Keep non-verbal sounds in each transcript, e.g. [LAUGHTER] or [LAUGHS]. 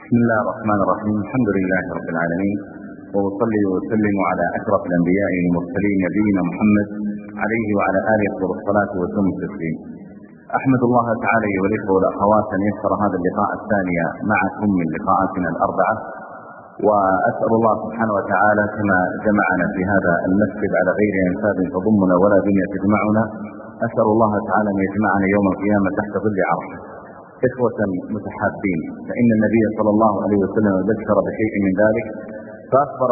بسم الله الرحمن الرحيم. الحمد لله رب العالمين. وأصلي وأسلم على أشرف الأنبياء والمرسلين نبينا محمد عليه وعلى آله أفضل الصلاة وسلم التسليم أحمد الله تعالى والإخوة والأخوات أن يسر هذا اللقاء الثاني معكم من لقاءاتنا الأربعة. وأسأل الله سبحانه وتعالى كما جمعنا في هذا المسجد على غير أنساب تضمنا ولا دنيا تجمعنا. أسأل الله تعالى أن يجمعنا يوم القيامة تحت ظل عرشه. إخوة متحابين فإن النبي صلى الله عليه وسلم ذكر بشيء من ذلك فأخبر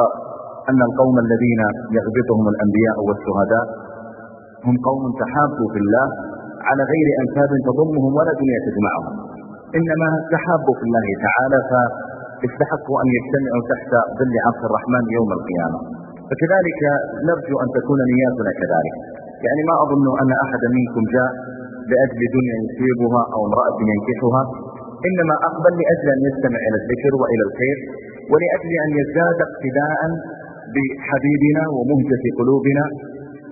أن القوم الذين يغبطهم الأنبياء والشهداء هم قوم تحابوا في الله على غير أنساب تضمهم ولا دنيا تجمعهم. إنما تحابوا في الله تعالى فاستحقوا أن يجتمعوا تحت ظل عرش الرحمن يوم القيامة. فكذلك نرجو أن تكون نياتنا كذلك. يعني ما أظن أن أحدا منكم جاء لأجل دنيا يصيبها أو امرأة ينكحها إنما أقبل لأجل أن يستمع إلى الذكر وإلى الخير ولأجل أن يزداد اقتداء بحبيبنا ومهجة قلوبنا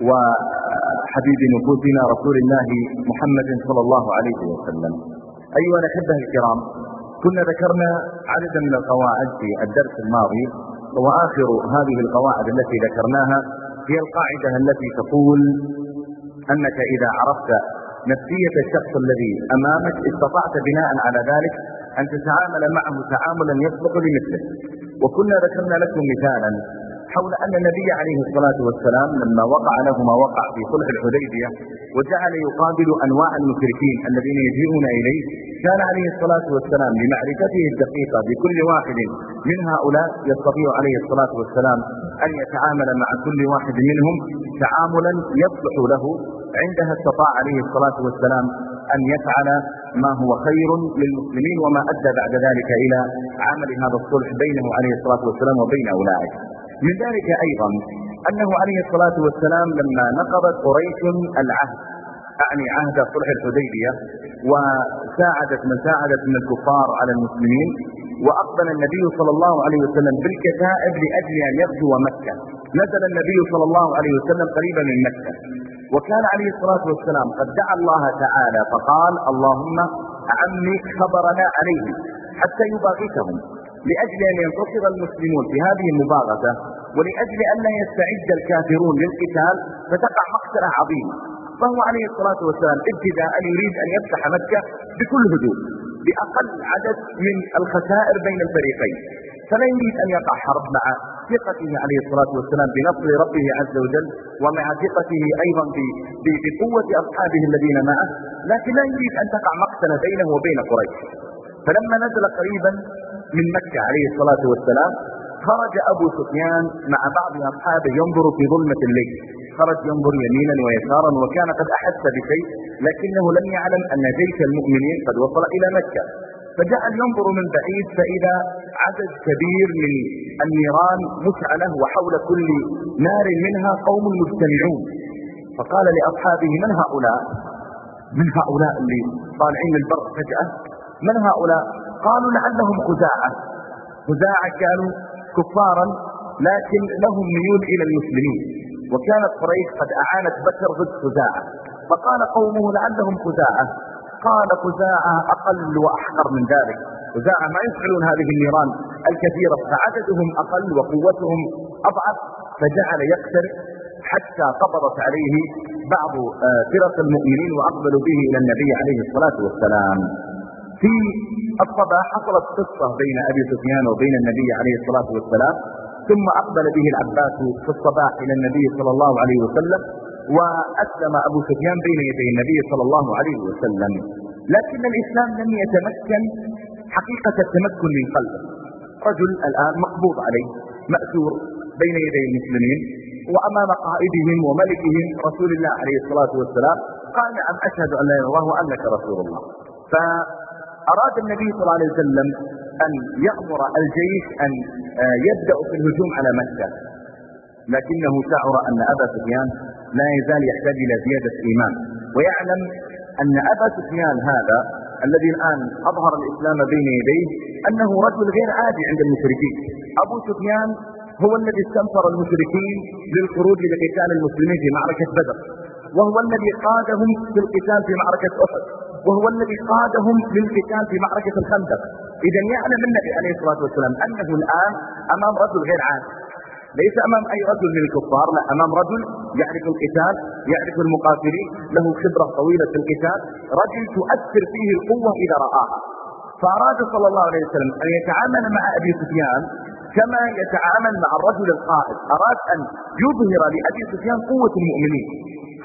وحبيب نفوسنا رسول الله محمد صلى الله عليه وسلم. أيها الأحبة الكرام كنا ذكرنا عددا من القواعد في الدرس الماضي وآخر هذه القواعد التي ذكرناها هي القاعدة التي تقول أنك إذا عرفت نفسية الشخص الذي أمامك استطعت بناء على ذلك أن تتعامل معه تعاملا يصلح لمثله. وكنا ذكرنا لكم مثالا حول أن النبي عليه الصلاة والسلام لما وقع له ما وقع في صلح الحديبية وجعل يقابل أنواع المشركين الذين يجيئون إليه كان عليه الصلاة والسلام لمعرفته الدقيقة بكل واحد من هؤلاء يستطيع عليه الصلاة والسلام أن يتعامل مع كل واحد منهم تعاملا يصلح له عندها استطاع عليه الصلاة والسلام أن يفعل ما هو خير للمسلمين وما أدى بعد ذلك إلى عمل هذا الصلح بينه عليه الصلاة والسلام وبين أولئك من ذلك أيضا أنه عليه الصلاة والسلام لما نقضت قريش العهد أعني عهد صلح الحديبية وساعدت من ساعدت من الكفار على المسلمين وأقبل النبي صلى الله عليه وسلم بالكتائب لأجل أن يغزو مكة. نزل النبي صلى الله عليه وسلم قريبا من مكة. وكان عليه الصلاة والسلام قد دعا الله تعالى فقال اللهم عمي خبرنا عليهم حتى يباغتهم لأجل أن ينتصر المسلمون في هذه المباغتة ولأجل أن لا يستعد الكافرون للقتال فتقع مقتلة عظيمة. فهو عليه الصلاة والسلام ابتداء يريد أن يفتح مكة بكل هدوء. بأقل عدد من الخسائر بين الفريقين. فلا يريد أن يقع حرب مع ثقته عليه الصلاة والسلام بنصر ربه عز وجل ومع ثقته أيضا بقوة أصحابه الذين معه لكن لا يريد أن تقع مقتلة بينه وبين قريش. فلما نزل قريبا من مكة عليه الصلاة والسلام خرج أبو سفيان مع بعض أصحابه ينظر في ظلمة الليل. خرج ينظر يمينا ويسارا وكان قد أحس بشيء لكنه لم يعلم أن جيش المؤمنين قد وصل إلى مكة. فجعل ينظر من بعيد فإذا عدد كبير من النيران مشعلة وحول كل نار منها قوم مجتمعون. فقال لأصحابه من هؤلاء؟ من هؤلاء اللي طالعين البر فجأة. من هؤلاء؟ قالوا لعلهم خزاعة. خزاعة كانوا كفارا لكن لهم ميول إلى المسلمين. وكانت قريش قد أعانت بكر ضد خزاعة. فقال قومه لعلهم خزاعة. قال خزاعة أقل وأحقر من ذلك. خزاعة ما يفعلون هذه النيران الكثيرة. فعددهم أقل وقوتهم أضعف. فجعل يقترب حتى قبضت عليه بعض آه، فرق المؤمنين وأقبلوا به إلى النبي عليه الصلاة والسلام. في الصباح حصلت قصة بين أبي سفيان وبين النبي عليه الصلاة والسلام. ثم أقبل به العباس في الصباح إلى النبي صلى الله عليه وسلم وأسلم أبو سفيان بين يدي النبي صلى الله عليه وسلم. لكن الإسلام لم يتمكن حقيقة التمكن من قلبه. رجل الآن مقبوض عليه مأسور بين يدي المسلمين وأمام قائدهم وملكهم رسول الله عليه الصلاة والسلام. قال نعم أشهد أن لا إله إلا الله وأنك رسول الله. فأراد النبي صلى الله عليه وسلم أن يأمر الجيش أن آه، يبدأ في الهجوم على مكة. لكنه شعر أن أبا سفيان لا يزال يحتاج إلى زيادة إيمان. ويعلم أن أبا سفيان هذا الذي الآن أظهر الإسلام بين يديه أنه رجل غير عادي عند المشركين. أبو سفيان هو الذي استنفر المشركين للخروج لقتال المسلمين في معركة بدر. وهو الذي قادهم في القتال في معركة أحد. وهو الذي قادهم للقتال في معركة الخندق. إذا يعلم النبي عليه الصلاة والسلام أنه الآن أمام رجل غير عادي. ليس أمام أي رجل من الكفار لا أمام رجل يعرف القتال يعرف المقاتلين له خبرة طويلة في القتال رجل تؤثر فيه القوة إذا رآها. فأراد صلى الله عليه وسلم أن يتعامل مع أبي سفيان كما يتعامل مع الرجل القائد. أراد أن يظهر لأبي سفيان قوة المؤمنين.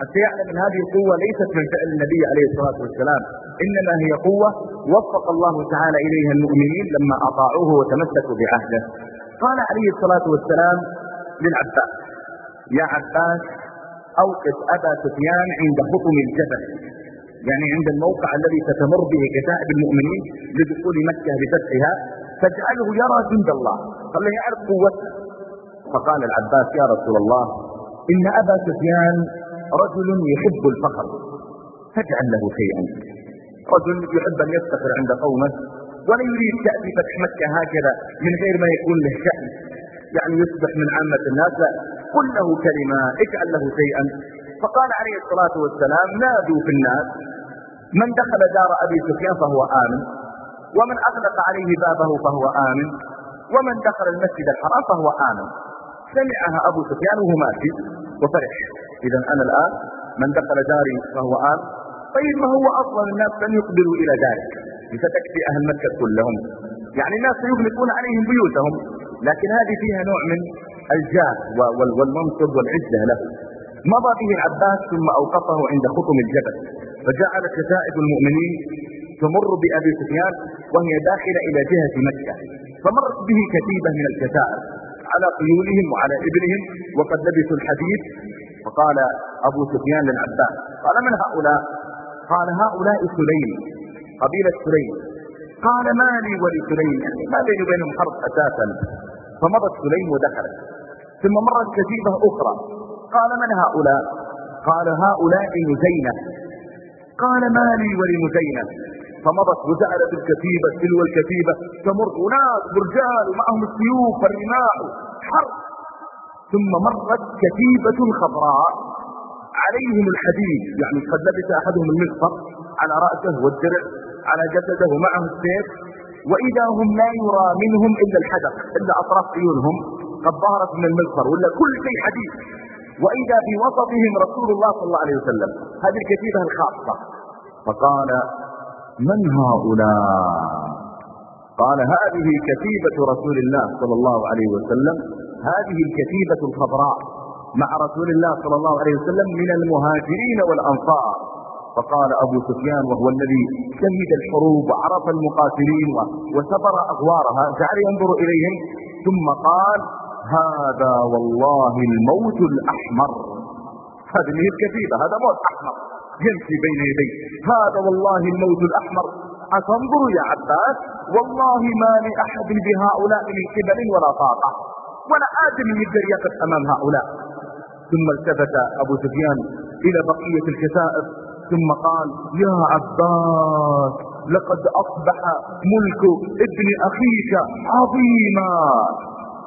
حتى يعلم أن هذه القوة ليست من فعل النبي عليه الصلاة والسلام. إنما هي قوة وفق الله تعالى إليها المؤمنين لما أطاعوه وتمسكوا بعهده. قال عليه الصلاة والسلام للعباس يا عباس أوقف أبا سفيان عند خطم الجبل. يعني عند الموقع الذي ستمر به كتائب المؤمنين لدخول مكة بفتحها. فاجعله يرى جند الله. خليه يعرف قوته فقال العباس يا رسول الله إن أبا سفيان رجل يحب الفخر فاجعل له شيئا. رجل يحب أن يفتخر عند قومه ولا يريد تأتي فتح مكة هكذا من غير ما يكون له شأن. يعني يصبح من عامة الناس قل له كلمة اجعل له شيئا. فقال عليه الصلاة والسلام نادوا في الناس. من دخل دار أبي سفيان فهو آمن. ومن أغلق عليه بابه فهو آمن ومن دخل المسجد الحرام فهو آمن. سمعها أبو سفيان وهو ماشي وفرح. إذا أنا الآن من دخل داري فهو آمن. طيب ما هو أصلا الناس لن يقبلوا إلى ذلك ستكفي أهل مكة كلهم. يعني الناس سيغلقون عليهم بيوتهم لكن هذه فيها نوع من الجاه والمنصب والعزة له. مضى به العباس ثم أوقفه عند خطم الجبل فجعل كتائب المؤمنين تمر بأبي سفيان وهي داخلة إلى جهة مكة فمرت به كتيبة من الكتائب على خيولهم وعلى إبلهم وقد لبسوا الحديد فقال أبو سفيان للعباس قال من هؤلاء؟ قال هؤلاء سليم قبيلة سليم. قال ما لي ولسليم يعني ما بيني وبينهم حرب أساسا. فمضت سليم ودخلت. ثم مرت كتيبة أخرى قال من هؤلاء؟ قال هؤلاء مزينة قال ما لي ولمزينة فمضت وجعلت الكتيبة تلو الكتيبة. تمر أناس برجال ومعهم السيوف والرماح حرب ثم مرت كتيبة خضراء عليهم الحديد. يعني قد لبس أحدهم المغفر على رأسه والدرع على جسده ومعه السيف. وإذا هم لا يرى منهم إلا الحدق إلا أطراف عيونهم قد ظهرت من المغفر ولا كل شيء حديد. وإذا في وسطهم رسول الله صلى الله عليه وسلم. هذه الكتيبة الخاصة. فقال من هؤلاء؟ قال هذه كتيبة رسول الله صلى الله عليه وسلم. هذه الكتيبة الخضراء مع رسول الله صلى الله عليه وسلم من المهاجرين والأنصار. فقال أبو سفيان وهو الذي شهد الحروب وعرف المقاتلين وسبر أغوارها جعل ينظر إليهم. ثم قال هذا والله الموت الأحمر. هذه الكتيبة هذا موت أحمر. يمشي بين يدي. هذا والله الموت الأحمر. أتنظر يا عباس والله ما لأحد بهؤلاء من قبل ولا طاقة. ولا آدم يقدر يقف أمام هؤلاء. ثم التفت أبو سفيان إلى بقية الكتائب ثم قال يا عباس لقد أصبح ملك ابن أخيك عظيما.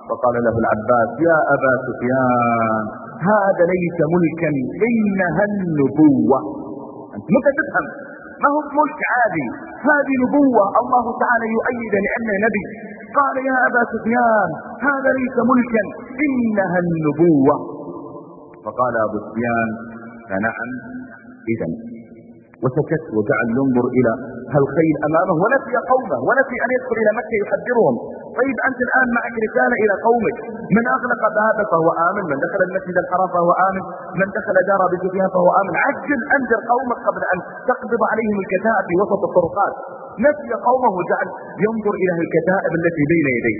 فقال له العباس يا أبا سفيان هذا ليس ملكا إنها النبوة. أنت متى تفهم؟ ما هو ملك عادي؟ هذه نبوة. الله تعالى يؤيد لأنه نبي. قال يا أبا سفيان هذا ليس ملكا إنها النبوة. فقال أبو سفيان فنعم إذا وسكت وجعل ينظر إلى الخيل أمامه. ونسي قومه ونسي أن يدخل إلى مكة يحذرهم. طيب أنت الآن معك رسالة إلى قومك. من أغلق بابه فهو آمن من دخل المسجد الحرام فهو آمن من دخل دار سفيان فهو آمن. عجل أنذر قومك قبل أن تقبض عليهم الكتائب في وسط الطرقات. نسي قومه وجعل ينظر إلى الكتائب التي بين يديه.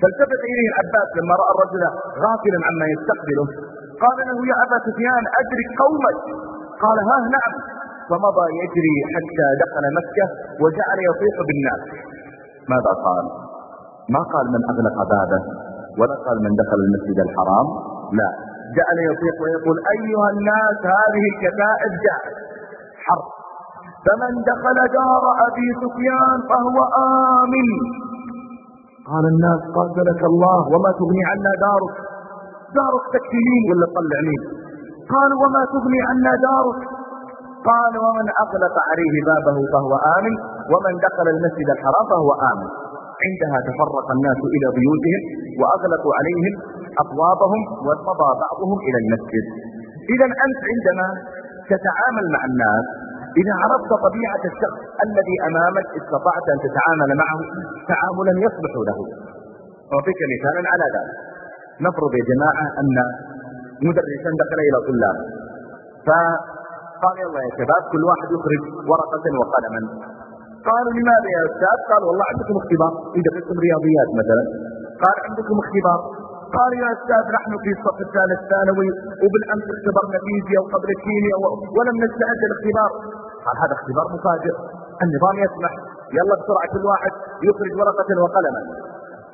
فالتفت إليه العباس لما رأى الرجل غافلا عما يستقبله. قال له يا أبا سفيان أدرك قومك. قال ها نعم. فمضى يجري حتى دخل مكة وجعل يطيح بالناس. ماذا قال؟ ما قال من أغلق بابه ولا قال من دخل المسجد الحرام. لا. جعل يطيق ويقول أيها الناس هذه الكتائب جاءت. حرب. فمن دخل دار أبي سفيان فهو آمن. قال الناس قاتلك الله وما تغني عنا دارك. دارك تكفي مين ولا تطلع مين قال وما تغني عنا دارك. قال ومن أغلق عليه بابه فهو آمن. ومن دخل المسجد الحرام فهو آمن. عندها تفرق الناس إلى بيوتهم وأغلقوا عليهم أبوابهم ومضى بعضهم إلى المسجد. إذا أنت عندما تتعامل مع الناس إذا عرفت طبيعة الشخص الذي أمامك استطعت أن تتعامل معه تعاملا يصلح له. أعطيك مثالا على ذلك. نفرض يا جماعة أن مدرسا دخل إلى طلاب. فقال يلا يا شباب كل واحد يخرج ورقة وقلما. قالوا لماذا يا أستاذ؟ قال والله عندكم اختبار. إذا قسم رياضيات مثلا. قال عندكم اختبار. قال يا أستاذ نحن في الصف الثالث ثانوي وبالأمس اختبرنا فيزياء وقبل الكيمياء ولم نستعد الاختبار قال هذا اختبار مفاجئ. النظام يسمح. يلا بسرعة كل واحد يخرج ورقة وقلما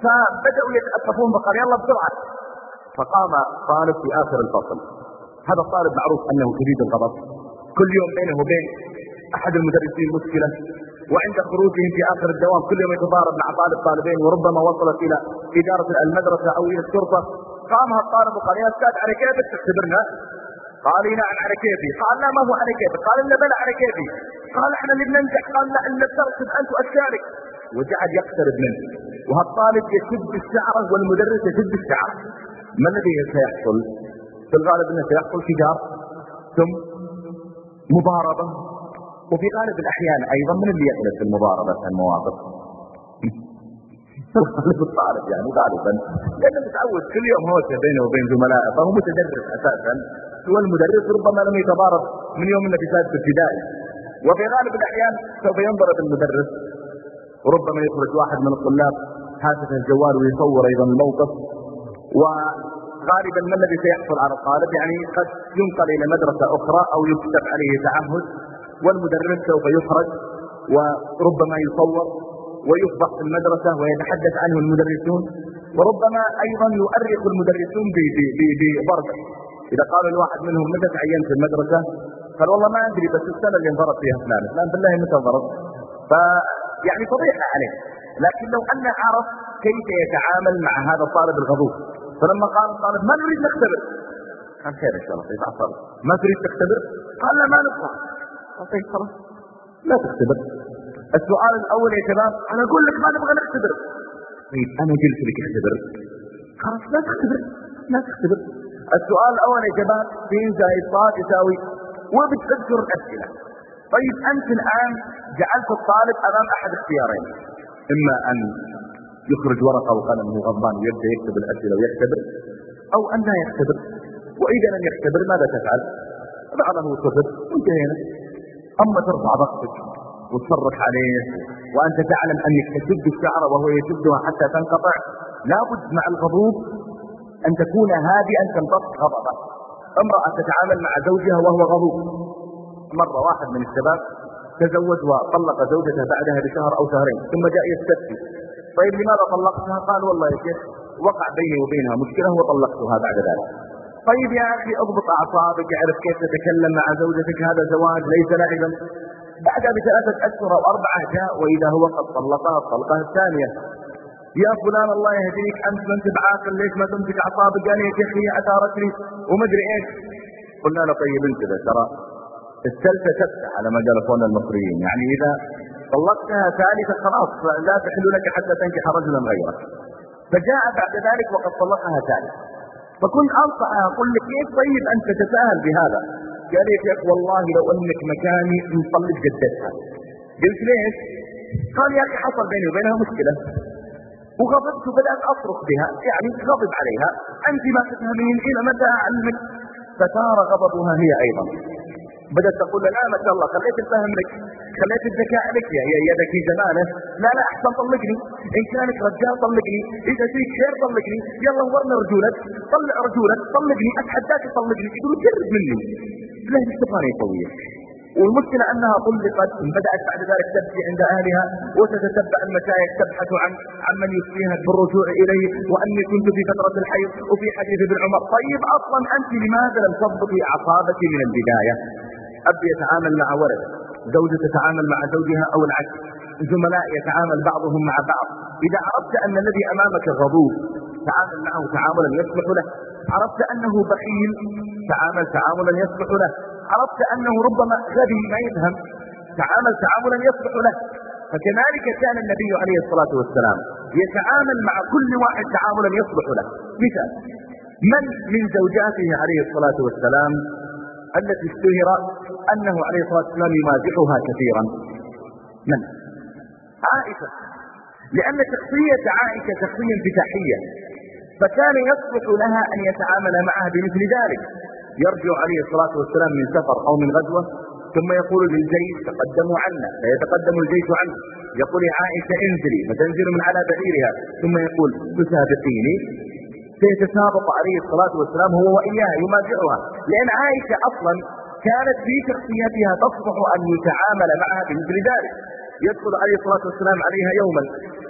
فبدأوا يتأسفون فقال يلا بسرعة. فقام طالب في آخر الفصل. هذا الطالب معروف أنه شديد الغضب. كل يوم بينه وبين أحد المدرسين مشكلة. وعند خروجهم في آخر الدوام كل يوم يتضارب مع طالب طالبين وربما وصلت إلى إدارة المدرسة أو إلى الشرطة. قام الطالب وقال يا أستاذ على كيفك؟ تختبرنا قال نعم على كيفي. قال لا ما هو على كيفي قال إلا بلى على كيفي. قال إحنا اللي بننجح. قال لا إلا ترتب أنت وأشكالك. وجعل يقترب منه. وهالطالب يشد الشعر والمدرس يشد الشعر. ما الذي سيحصل؟ في الغالب إنه سيحصل شجار ثم مضاربة. وفي غالب الأحيان أيضا من اللي يحدث في المضاربة المواقف. [LAUGHS] الطالب يعني غالبا لأنه متعود كل يوم هوسه بينه وبين زملائه فهو متدرس أساسا. والمدرس ربما لم يتضارب من يوم إنه في سادس ابتدائي. وفي غالب الأحيان سوف ينضرب المدرس. وربما يخرج واحد من الطلاب هاتف الجوال ويصور أيضا الموقف. وغالبا ما الذي سيحصل على الطالب يعني قد ينقل إلى مدرسة أخرى أو يكتب عليه تعهد. والمدرس سوف يخرج وربما يصور ويفضح في المدرسة ويتحدث عنه المدرسون وربما أيضا يؤرخ المدرسون بضربة. إذا قال الواحد منهم متى تعينت في المدرسة؟ قال والله ما أدري بس السنة اللي انضرب فيها فلان. فلان بالله متى انضرب؟ فيعني فضيحة عليه. لكن لو أنه عرف كيف يتعامل مع هذا الطالب الغضوب. فلما قال الطالب ما نريد نختبر؟ قال خير إن شاء الله ما تريد تختبر؟ قال لا ما نطلع طيب خلاص. لا تختبر. السؤال الأول يا شباب أنا أقول لك ما نبغى نختبر. طيب أنا قلت لك اختبر. خلاص لا تختبر. لا تختبر. السؤال الأول يا شباب سين زائد صاد يساوي وبتذكر الأسئلة. طيب أنت الآن جعلت الطالب أمام أحد اختيارين. إما أن يخرج ورقة وقلم وهو غضبان ويبدأ يكتب الأسئلة ويختبر أو أن لا يختبر. وإذا لم يختبر ماذا تفعل؟ ضع له صفر وانتهينا. أما ترفع ضغطك وتصرخ عليه وأنت تعلم انك تشد الشعر وهو يشدها حتى تنقطع لابد مع الغضوب أن تكون هادئا تمتص غضبه امرأة تتعامل مع زوجها وهو غضوب. مرة واحد من الشباب تزوج وطلق زوجته بعدها بشهر أو شهرين ثم جاء يستفتي. طيب لماذا طلقتها؟ قال والله يا شيخ وقع بيني وبينها مشكلة وطلقتها بعد ذلك. طيب يا أخي أضبط أعصابك أعرف كيف تتكلم مع زوجتك هذا زواج ليس لعبا بعدها بثلاثة أشهر أو أربعة جاء وإذا هو قد طلقها الطلقة الثانية يا فلان الله يهديك أنت ما أنت بعاقل ليش ما تمسك أعصابك؟ قال يا شيخ هي أثارتني وما أدري إيش. قلنا له طيب انتبه ترى السلفة تفتح على ما قال اخواننا المصريين. يعني إذا طلقتها ثالثة خلاص لا تحل لك حتى تنكح رجلا غيرك. فجاء بعد ذلك وقد طلقها ثالثة. فكنت أنصحها أقول لك كيف طيب أن تتساهل بهذا؟ قال يا شيخ والله لو أنك مكاني نطلق جدتها قلت ليش؟ قال يا أخي حصل بيني وبينها مشكلة. وغضبت وبدأت أصرخ بها يعني غضب عليها. أنت ما تفهمين إلى متى أعلمك؟ فثار غضبها هي أيضا. بدأت تقول لا ما شاء الله خليت الفهم لك. خليت الذكاء لك يا يا ذكي زمانة. لا لا أحسن طلقني. إن كانك رجال طلقني. إذا فيك خير طلقني يلا ورنا رجولك. طلع رجولك طلقني. أتحداك طلقني. يقول جرب مني. لا استفاني طويل والمشكلة أنها طلقت بدأت بعد ذلك تبكي عند أهلها وتتتبع المشايخ تبحث عن من يفتيها بالرجوع إليه وأني كنت في فترة الحيض وفي حديث ابن عمر. طيب أصلا أنت لماذا لم تضبطي أعصابك من البداية؟ أب يتعامل مع ولد زوجة تتعامل مع زوجها أو العكس. زملاء يتعامل بعضهم مع بعض. إذا عرفت أن الذي أمامك غضوب تعامل معه تعاملا يصلح له. عرفت أنه بخيل تعامل تعاملا يصلح له. عرفت أنه ربما غبي ما يفهم تعامل تعاملا يصلح له. فكذلك كان النبي عليه الصلاة والسلام يتعامل مع كل واحد تعاملا يصلح له. مثال من من زوجاته عليه الصلاة والسلام التي اشتهر أنه عليه الصلاة والسلام يمازحها كثيرا. من؟ عائشة. لأن شخصية عائشة شخصية انفتاحية فكان يصلح لها أن يتعامل معها بمثل ذلك. يرجع عليه الصلاة والسلام من سفر أو من غزوة ثم يقول للجيش تقدموا عنا. فيتقدم الجيش عنه. يقول يا عائشة انزلي. فتنزل من على بعيرها. ثم يقول تسابقيني. فيتسابق عليه الصلاة والسلام هو وإياها يمازحها. لأن عائشة أصلا كانت في شخصيتها تصلح أن يتعامل معها بمثل ذلك. يدخل عليه الصلاة والسلام عليها يوما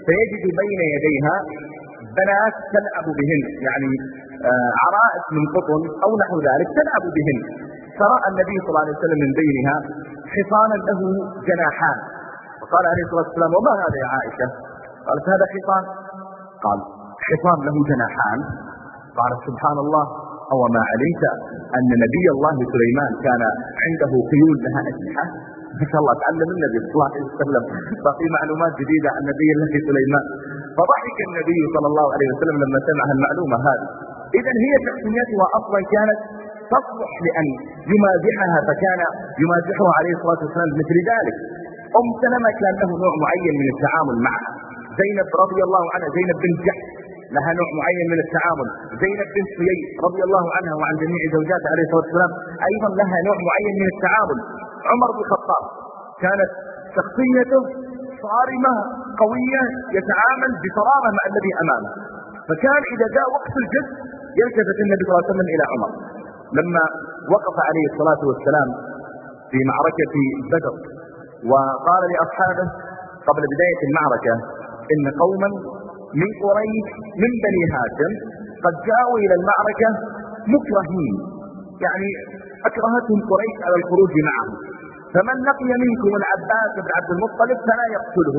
فيجد بين يديها بنات تلعب بهن يعني آه، عرائس من قطن أو نحو ذلك تلعب بهن. فرأى النبي صلى الله عليه وسلم من بينها حصانا له جناحان. فقال عليه الصلاة والسلام وما هذا يا عائشة؟ قالت هذا حصان. قال حصان له جناحان. قال سبحان الله. أو ما علمت أن نبي الله سليمان كان عنده خيول لها أجنحة. ما شاء الله تعلم النبي صلى الله عليه وسلم ففي معلومات جديدة عن نبي الله سليمان. فضحك النبي صلى الله عليه وسلم لما سمع المعلومة هذه. إذا هي شخصيتها أصلا كانت تصلح لأن يمازحها فكان يمازحها عليه الصلاة والسلام مثل ذلك. أم سلمة كان له نوع معين من التعامل معها. زينب رضي الله عنها زينب بن جحش. لها نوع معين من التعامل. زينب بن سويد رضي الله عنها وعن جميع زوجاته عليه الصلاة والسلام أيضا لها نوع معين من التعامل. عمر بن الخطاب كانت شخصيته صارمة قوية يتعامل بصرامة مع الذي أمامه. فكان إذا جاء وقت الجد يلتفت النبي صلى الله عليه وسلم إلى عمر. لما وقف عليه الصلاة والسلام في معركة بدر وقال لأصحابه قبل بداية المعركة إن قوما من قريش من بني هاشم قد جاءوا إلى المعركة مكرهين. يعني أكرهتهم قريش على الخروج معهم. فمن لقي منكم العباس بن عبد المطلب فلا يقتله.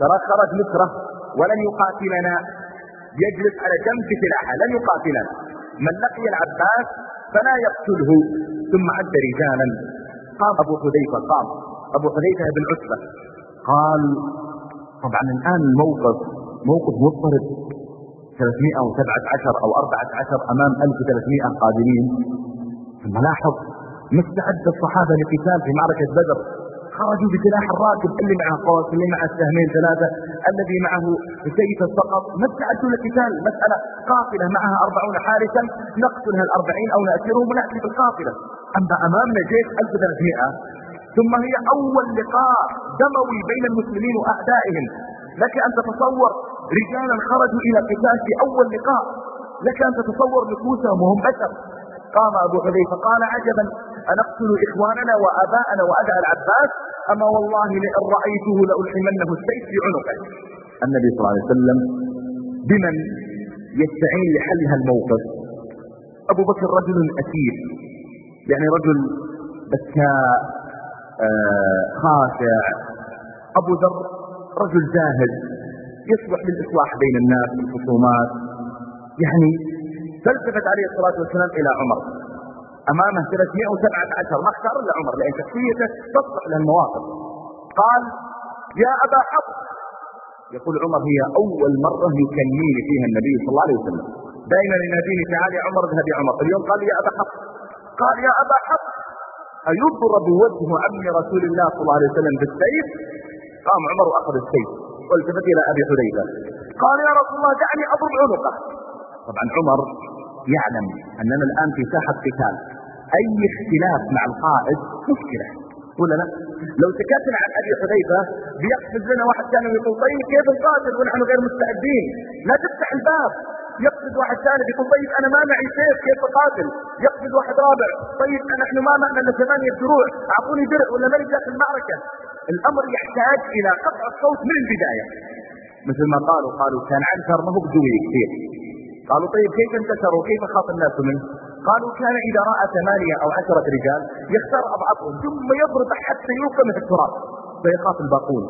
ترى خرج مكره ولن يقاتلنا. يجلس على جنب سلاحه لن يقاتلنا. من لقي العباس فلا يقتله. ثم عد رجالا. قام أبو حذيفة قام. أبو حذيفة بن عتبة. قال طبعا الآن الموقف موقف مضطرب 317 أو 14 أمام 1300 قادمين ثم لاحظ ما استعد الصحابة لقتال في معركة بدر. خرجوا بسلاح الراكب اللي معه قوس اللي معه سهمين ثلاثة الذي معه سيف السقط ما استعدوا لقتال. مسألة قافلة معها أربعون حارسا. نقتلها الأربعين أو نأسرهم ونأتي بالقافلة. أما أمامنا جيش 1300 ثم هي أول لقاء دموي بين المسلمين وأعدائهم. لك أن تتصور رجالا خرجوا إلى قتال في أول لقاء. لك أن تتصور نفوسهم وهم بشر. قام أبو حذيفة قال عجبا أنقتل إخواننا وآباءنا وأدعى العباس؟ أما والله لئن رأيته لألحمنه السيف في عنقه. النبي صلى الله عليه وسلم بمن يستعين لحل هالموقف أبو بكر رجل أسير يعني رجل بكاء آه خاشع. أبو ذر رجل زاهد يصلح للإصلاح بين الناس في الخصومات يعني فالتفت عليه الصلاة والسلام إلى عمر. أمامه 317 ما اختار إلا عمر لأن شخصيته تصلح للمواقف قال يا أبا حفص. يقول عمر هي أول مرة يكنيني فيها النبي صلى الله عليه وسلم. دائما يناديني تعالي عمر اذهب يا عمر. اليوم قال يا أبا حفص. قال يا أبا حفص. أيضرب وجه عم رسول الله صلى الله عليه وسلم بالسيف؟ قام عمر وأخذ السيف والتفت إلى أبي حذيفة. قال يا رسول الله دعني أضرب عنقه. طبعا عمر يعلم أننا الآن في ساحة قتال. أي اختلاف مع القائد مشكلة. ولا لا؟ لو سكتنا عن أبي حذيفة بيقفز لنا واحد ثاني ويقول طيب كيف نقاتل ونحن غير مستعدين. لا تفتح الباب. يقفز واحد ثاني يقول طيب أنا ما معي سيف كيف أقاتل؟ يقفز واحد رابع طيب نحن ما معنا إلا ثمانية دروع أعطوني درع ولا ملك في المعركة؟ الأمر يحتاج إلى قطع الصوت من البداية. مثل ما قالوا قالوا كان عنتر ما هو بدوي كثير. قالوا طيب كيف انتشر وكيف خاف الناس منه؟ قالوا كان إذا رأى ثمانية أو عشرة رجال يختار أضعفهم ثم يضرب حتى يوقع من التراب. فيخاف الباقون.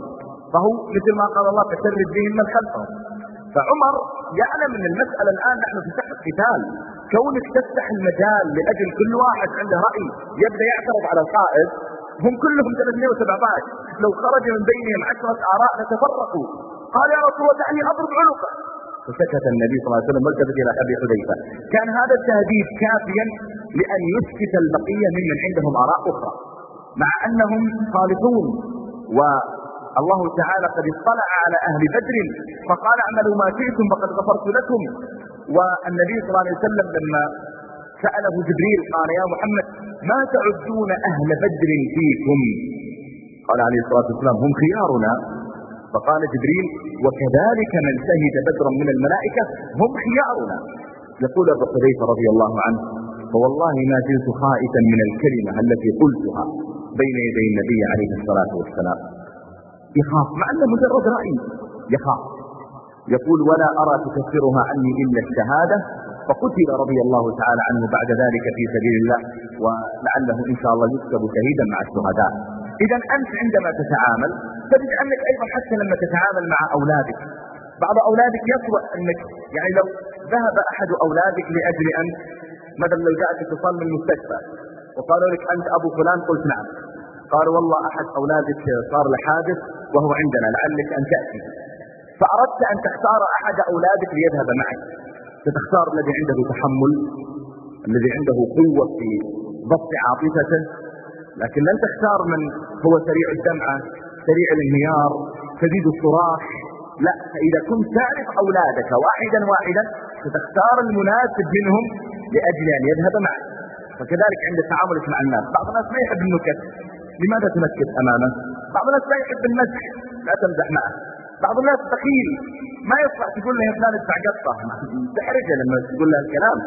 فهو مثل ما قال الله تشرد بهم من خلفهم فعمر يعلم أن المسألة الآن نحن في ساحة قتال. كونك تفتح المجال لأجل كل واحد عنده رأي يبدأ يعترض على القائد هم كلهم 317 لو خرج من بينهم عشرة آراء لتفرقوا. قال يا رسول الله دعني أضرب عنقه فسكت النبي صلى الله عليه وسلم والتفت إلى أبي حذيفة. كان هذا التهديد كافيا لأن يسكت البقية ممن عندهم آراء أخرى. مع أنهم صالحون والله تعالى قد اطلع على أهل بدر فقال اعملوا ما شئتم فقد غفرت لكم. والنبي صلى الله عليه وسلم لما سأله جبريل قال يا محمد ما تعدون أهل بدر فيكم? قال عليه الصلاة والسلام هم خيارنا. فقال جبريل وكذلك من شهد بدرا من الملائكة هم خيارنا. يقول أبو حذيفة رضي الله عنه فوالله ما زلت خائفا من الكلمة التي قلتها بين يدي النبي عليه الصلاة والسلام. يخاف مع أنه مجرد رأي. يخاف. يقول ولا أرى تكفرها عني إلا الشهادة فقتل رضي الله تعالى عنه بعد ذلك في سبيل الله ولعله إن شاء الله يكتب شهيدا مع الشهداء. إذا أنت عندما تتعامل تجد أنك أيضا حتى لما تتعامل مع أولادك بعض أولادك يسوأ أنك يعني لو ذهب أحد أولادك لأجل أن مثلا لو جاءت اتصال من المستشفى وقالوا لك أنت أبو فلان قلت نعم. قال والله أحد أولادك صار له حادث وهو عندنا لعلك أن تأتي. فأردت أن تختار أحد أولادك ليذهب معك. ستختار الذي عنده تحمل الذي عنده قوة في ضبط عاطفته لكن لن تختار من هو سريع الدمعة سريع الانهيار شديد الصراخ. لا فإذا كنت تعرف أولادك واحدا واحدا ستختار المناسب منهم لأجل أن يذهب معك. فكذلك عند تعاملك مع الناس. بعض الناس ما يحب النكت. لماذا تنكت أمامه؟ بعض الناس لا يحب المزح لا تمزح معه. بعض الناس بخيل ما يصلح تقول له يا فلان ادفع قطة. تحرجه لما تقول له الكلام.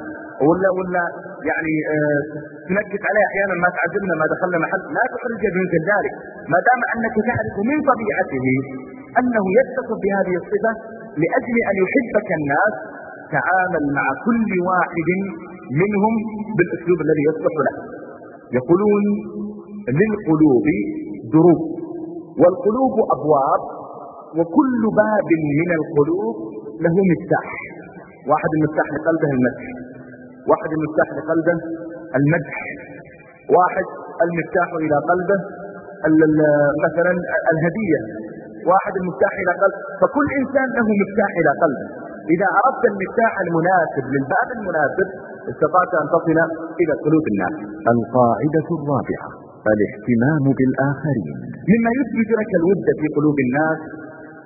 ولا ولا يعني آه تنكت عليه أحيانا ما تعجبنا ما دخلنا محل. لا تحرجه بمثل ذلك. ما دام أنك تعرف من طبيعته أنه يتصف بهذه الصفة لأجل أن يحبك الناس تعامل مع كل واحد منهم بالأسلوب الذي يصلح له. يقولون للقلوب دروب والقلوب أبواب وكل باب من القلوب له مفتاح. واحد المفتاح لقلبه المدح. واحد المفتاح لقلبه المدح. واحد المفتاح إلى قلبه مثلا الهدية. واحد المفتاح إلى قلب فكل إنسان له مفتاح إلى قلبه. إذا عرفت المفتاح المناسب للباب المناسب استطعت أن تصل إلى قلوب الناس. القاعدة الرابعة الاهتمام بالآخرين. مما يثبت لك الود في قلوب الناس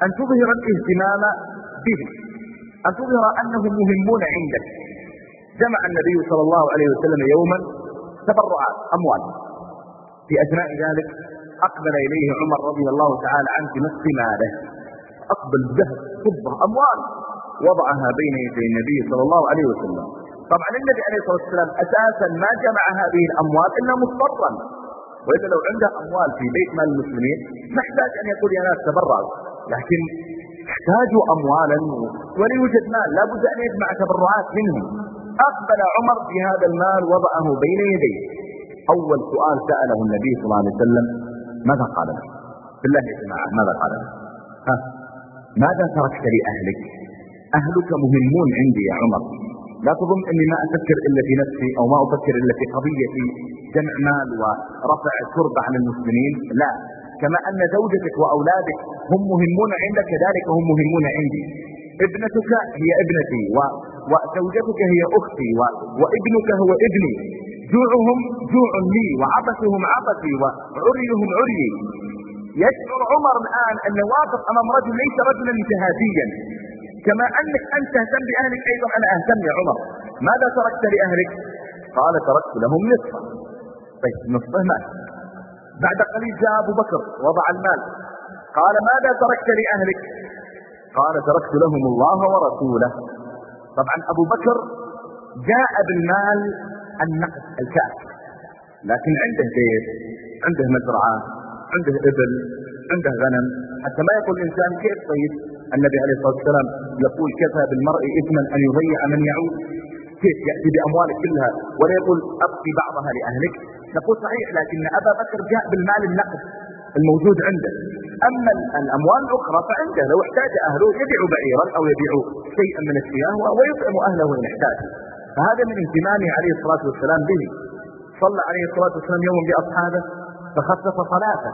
أن تظهر الاهتمام به أن تظهر أنهم مهمون عندك. جمع النبي صلى الله عليه وسلم يوما تبرعات أموال. في أثناء ذلك أقبل إليه عمر رضي الله تعالى عنه بنصف ماله. أقبل ذهب فضة أموال. وضعها بين يدي النبي صلى الله عليه وسلم. طبعا النبي عليه الصلاة والسلام أساسا ما جمع هذه الأموال إلا مضطرا. وإذا لو عنده أموال في بيت مال المسلمين محتاج أن يقول يا ناس تبرعوا. لكن احتاجوا أموالا ولا يوجد مال لا بد أن يجمع تبرعات منهم. أقبل عمر بهذا المال وضعه بين يديه. أول سؤال سأله النبي صلى الله عليه وسلم ماذا قال له بالله يا جماعة ماذا قال له ها ماذا تركت لأهلك؟ أهلك مهمون عندي يا عمر. لا تظن أني ما أفكر إلا في نفسي أو ما أفكر إلا في قضية جمع مال ورفع كرب عن المسلمين؟ لا. كما أن زوجتك وأولادك هم مهمون عندك كذلك هم مهمون عندي. ابنتك هي ابنتي و... وزوجتك هي أختي و... وابنك هو ابني. جوعهم جوع لي وعبثهم عبثي وعريهم عري يشعر عمر الآن أن واقف أمام رجل ليس رجلا جهاديا كما أنك أنت تهتم بأهلك أيضا أنا أهتم يا عمر. ماذا تركت لأهلك؟ قال تركت لهم نصفا. طيب نصفه مال بعد قليل جاء أبو بكر وضع المال. قال ماذا تركت لأهلك؟ قال تركت لهم الله ورسوله. طبعا أبو بكر جاء بالمال النقد الكأس لكن عنده بيت عنده مزرعة عنده إبل عنده غنم. حتى ما يقول الإنسان كيف طيب؟ النبي عليه الصلاة والسلام يقول كفى بالمرء إثما أن يضيع من يعود؟ كيف يأتي بأموالك كلها؟ ولا يقول أبقي بعضها لأهلك. نقول صحيح لكن أبا بكر جاء بالمال النقد الموجود عنده. أما الأموال الأخرى فعنده لو احتاج أهله يبيع بعيرا أو يبيع شيئا من الثياب ويطعم أهله إن احتاج. فهذا من اهتمامه عليه الصلاة والسلام به. صلى عليه الصلاة والسلام يوما بأصحابه فخفف صلاته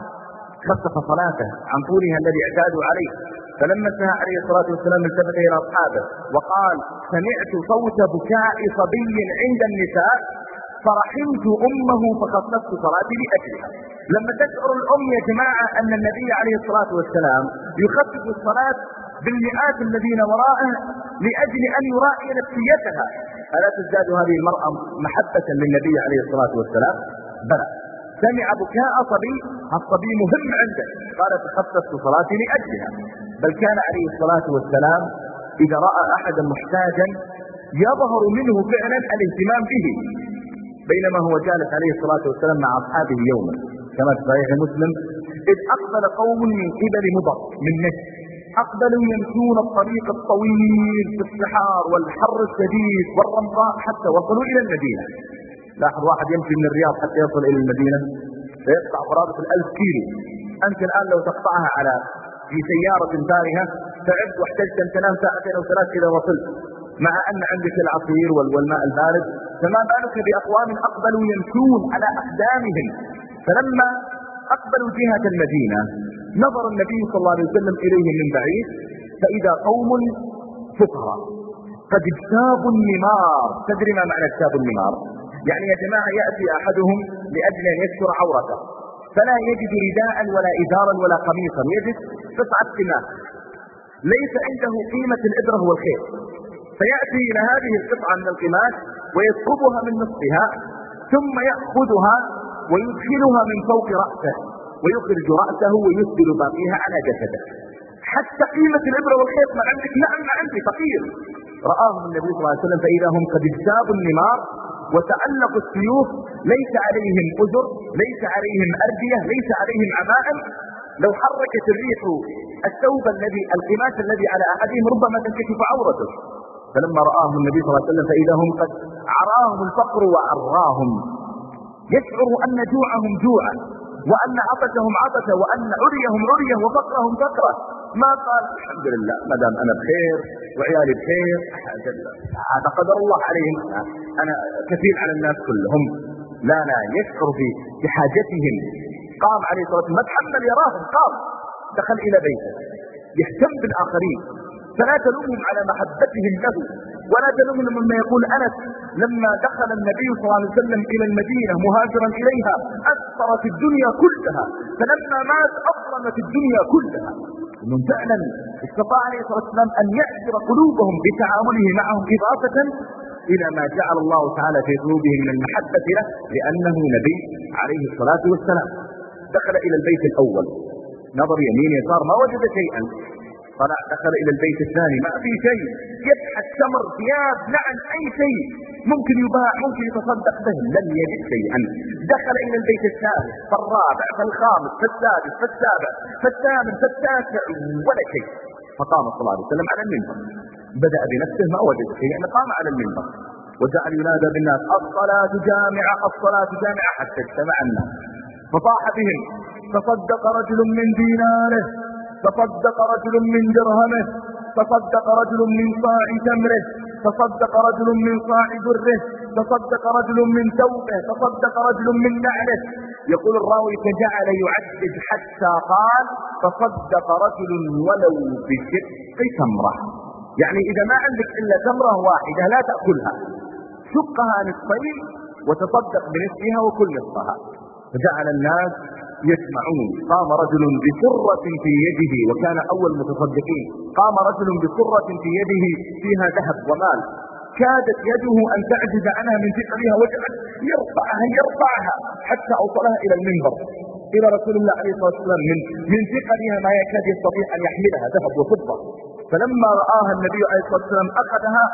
خفف صلاته عن طولها الذي اعتادوا عليه. فلما انتهى عليه الصلاة والسلام التفت إلى أصحابه وقال سمعت صوت بكاء صبي عند النساء فرحمت أمه فخففت صلاتي لأجلها. لما تشعر الأم يا جماعة أن النبي عليه الصلاة والسلام يخفف الصلاة بالمئات الذين وراءه لأجل أن يراعي نفسيتها. ألا تزداد هذه المرأة محبة للنبي عليه الصلاة والسلام؟ بلى. سمع بكاء صبي الصبي مهم عنده. قال تخففت صلاتي لأجلها. بل كان عليه الصلاة والسلام إذا رأى أحدا محتاجا يظهر منه فعلا الاهتمام به. بينما هو جالس عليه الصلاة والسلام مع أصحابه يوما. كما في صحيح مسلم إذ أقبل قوم من قبل مضر من نجد أقبلوا يمشون الطريق الطويل في السحار والحر الشديد والرمضاء حتى وصلوا إلى المدينة. لاحظ واحد يمشي من الرياض حتى يصل إلى المدينة. فيقطع قرابة الألف كيلو. أنت الآن لو تقطعها على في سيارة فارهة تعبت واحتجت أن تنام ساعتين أو ثلاث إذا وصلت. مع أن عندك العصير والماء البارد. فما بالك بأقوام أقبلوا يمشون على أقدامهم. فلما أقبلوا جهة المدينة نظر النبي صلى الله عليه وسلم إليهم من بعيد فإذا قوم فقراء قد اجتابوا النمار. تدري ما معنى اجتاب النمار؟ يعني يا جماعة يأتي أحدهم لأجل أن يستر عورته. فلا يجد رداء ولا إزارا ولا قميصا. يجد قطعة قماش ليس عنده قيمة الإبرة والخير فيأتي إلى هذه القطعة من القماش ويسقطها من نصفها ثم يأخذها ويدخلها من فوق رأسه ويخرج رأسه ويسدل باقيها على جسده. حتى قيمة الإبرة والخيط ما عندك نعم ما عندي فقير. رآهم النبي صلى الله عليه وسلم فإذا هم قد اجتابوا النمار وتعلقوا السيوف ليس عليهم أزر ليس عليهم أردية ليس عليهم عمائم لو حركت الريح الثوب الذي القماش الذي على أحدهم ربما تنكشف عورته. فلما رآهم النبي صلى الله عليه وسلم فإذا هم قد عراهم الفقر وعراهم. يشعر أن جوعهم جوعا وأن عطشهم عطشة وأن عريهم عرية وفقرهم فقرة ما قال الحمد لله ما دام أنا بخير وعيالي بخير هذا قدر الله عليهم. أنا كفيل على الناس كلهم. لا لا يشعر بحاجتهم. قام عليه الصلاة والسلام ما تحمل يراهم قام. دخل إلى بيته. يهتم بالآخرين. فلا تلومهم على محبتهم له ولا تلومهم مما يقول أنس لما دخل النبي صلى الله عليه وسلم إلى المدينة مهاجرا إليها أثر في الدنيا كلها فلما مات أظلم في الدنيا كلها. انه فعلا استطاع عليه الصلاة والسلام أن يأثر قلوبهم بتعامله معهم إضافة إلى ما جعل الله تعالى في قلوبهم من المحبة له لأنه نبي عليه الصلاة والسلام. دخل إلى البيت الأول نظر يمين يسار ما وجد شيئا. طلع دخل إلى البيت الثاني. ما في شيء. يبحث تمر ثياب نعم أي شيء. ممكن يباع ممكن يتصدق به. لم يجد شيئا. دخل إلى البيت الثالث. فالرابع فالخامس فالسادس فالسابع فالثامن فالتاسع ولا شيء. فقام صلى الله عليه وسلم على المنبر. بدأ بنفسه ما وجد شيئا قام على المنبر. وجعل ينادى بالناس. الصلاة جامعة الصلاة جامعة. حتى اجتمع الناس. فطاح بهم. تصدق رجل من ديناره. تصدق رجل من درهمه تصدق رجل من صاع تمره تصدق رجل من صاع بره تصدق رجل من ثوبه تصدق رجل من نعله. يقول الراوي فجعل يعدد حتى قال تصدق رجل ولو بشق تمرة. يعني إذا ما عندك إلا تمرة واحدة لا تأكلها. شقها نصفين وتصدق بنصفها وكل نصفها. فجعل الناس يسمعون. قام رجل بسرة في يده وكان أول متصدقين. قام رجل بسرة في يده فيها ذهب ومال. كادت يده أن تعجز عنها من ثقلها وجعل يرفعها يرفعها حتى أوصلها إلى المنبر. إلى رسول الله عليه الصلاة والسلام من من ثقلها ما يكاد يستطيع أن يحملها ذهب وفضة. فلما رآها النبي عليه الصلاة والسلام أخذها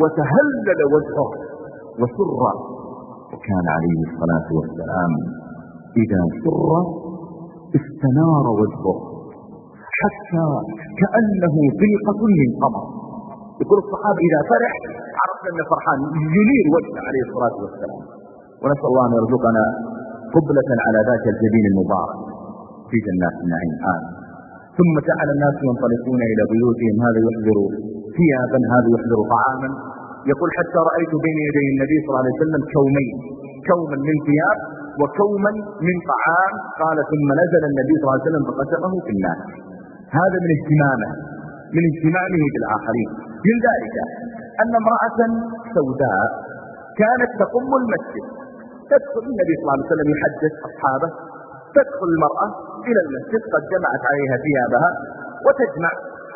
وتهلل وجهه وسر. وكان عليه الصلاة والسلام إذا سر استنار وجهه حتى كأنه فلقة من قمر. يقول الصحابي إذا فرح عرفنا أنه فرحان ينير وجهه عليه الصلاة والسلام. ونسأل الله أن يرزقنا قبلة على ذاك الجبين المبارك في جنات النعيم. آمين. ثم جعل الناس ينطلقون إلى بيوتهم. هذا يحضر ثيابا هذا يحضر طعاما. يقول حتى رأيت بين يدي النبي صلى الله عليه وسلم كومين. كوما من ثياب وكوما من طعام. قال ثم نزل النبي صلى الله عليه وسلم فقسمه في الناس هذا من اهتمامه من اهتمامه بالآخرين. من ذلك أن امرأة سوداء كانت تقم المسجد. تدخل النبي صلى الله عليه وسلم يحدث أصحابه. تدخل المرأة إلى المسجد قد جمعت عليها ثيابها وتجمع.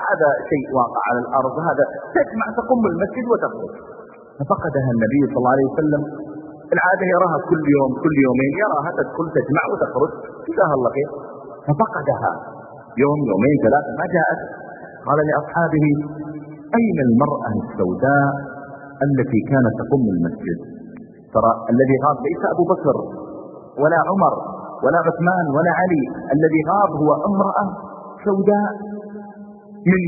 هذا شيء واقع على الأرض هذا تجمع تقم المسجد وتخرج. ففقدها النبي صلى الله عليه وسلم. العادة يراها كل يوم كل يومين يراها تدخل تجمع وتخرج. جزاها الله خير. ففقدها. يوم يومين ثلاثة. ما جاءت؟ قال لأصحابه أين المرأة السوداء التي كانت تقم المسجد؟ ترى الذي غاب ليس أبو بكر ولا عمر ولا عثمان ولا علي. الذي غاب هو امرأة سوداء. من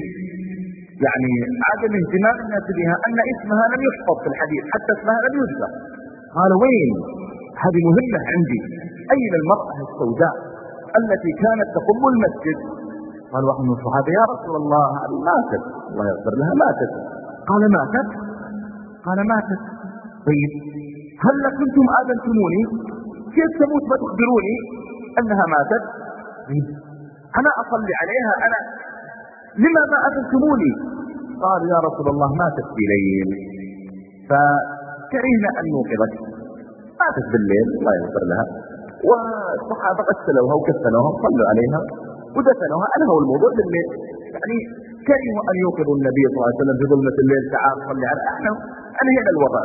يعني عدم اهتمام الناس بها أن اسمها لم يحفظ في الحديث حتى اسمها لم يذكر. قال وين؟ هذه مهمة عندي. أين المرأة السوداء التي كانت تقم المسجد؟ قال واحد من الصحابة يا رسول الله ماتت. الله يغفر لها ماتت. قال ماتت؟ قال ماتت. طيب هل كنتم آذنتموني؟ كيف تموت ما تخبروني أنها ماتت؟ طيب أنا أصلي عليها أنا لما ما أذنتموني؟ قال يا رسول الله ماتت في ليل فكرهنا أن نوقظك. ماتت بالليل الله يغفر لها. والصحابة غسلوها وكفنوها وصلوا عليها ودفنوها. أنهوا الموضوع بالليل يعني كرهوا أن يوقظوا النبي صلى الله عليه وسلم في ظلمة الليل تعال صلي على إحنا أنهينا الوضع.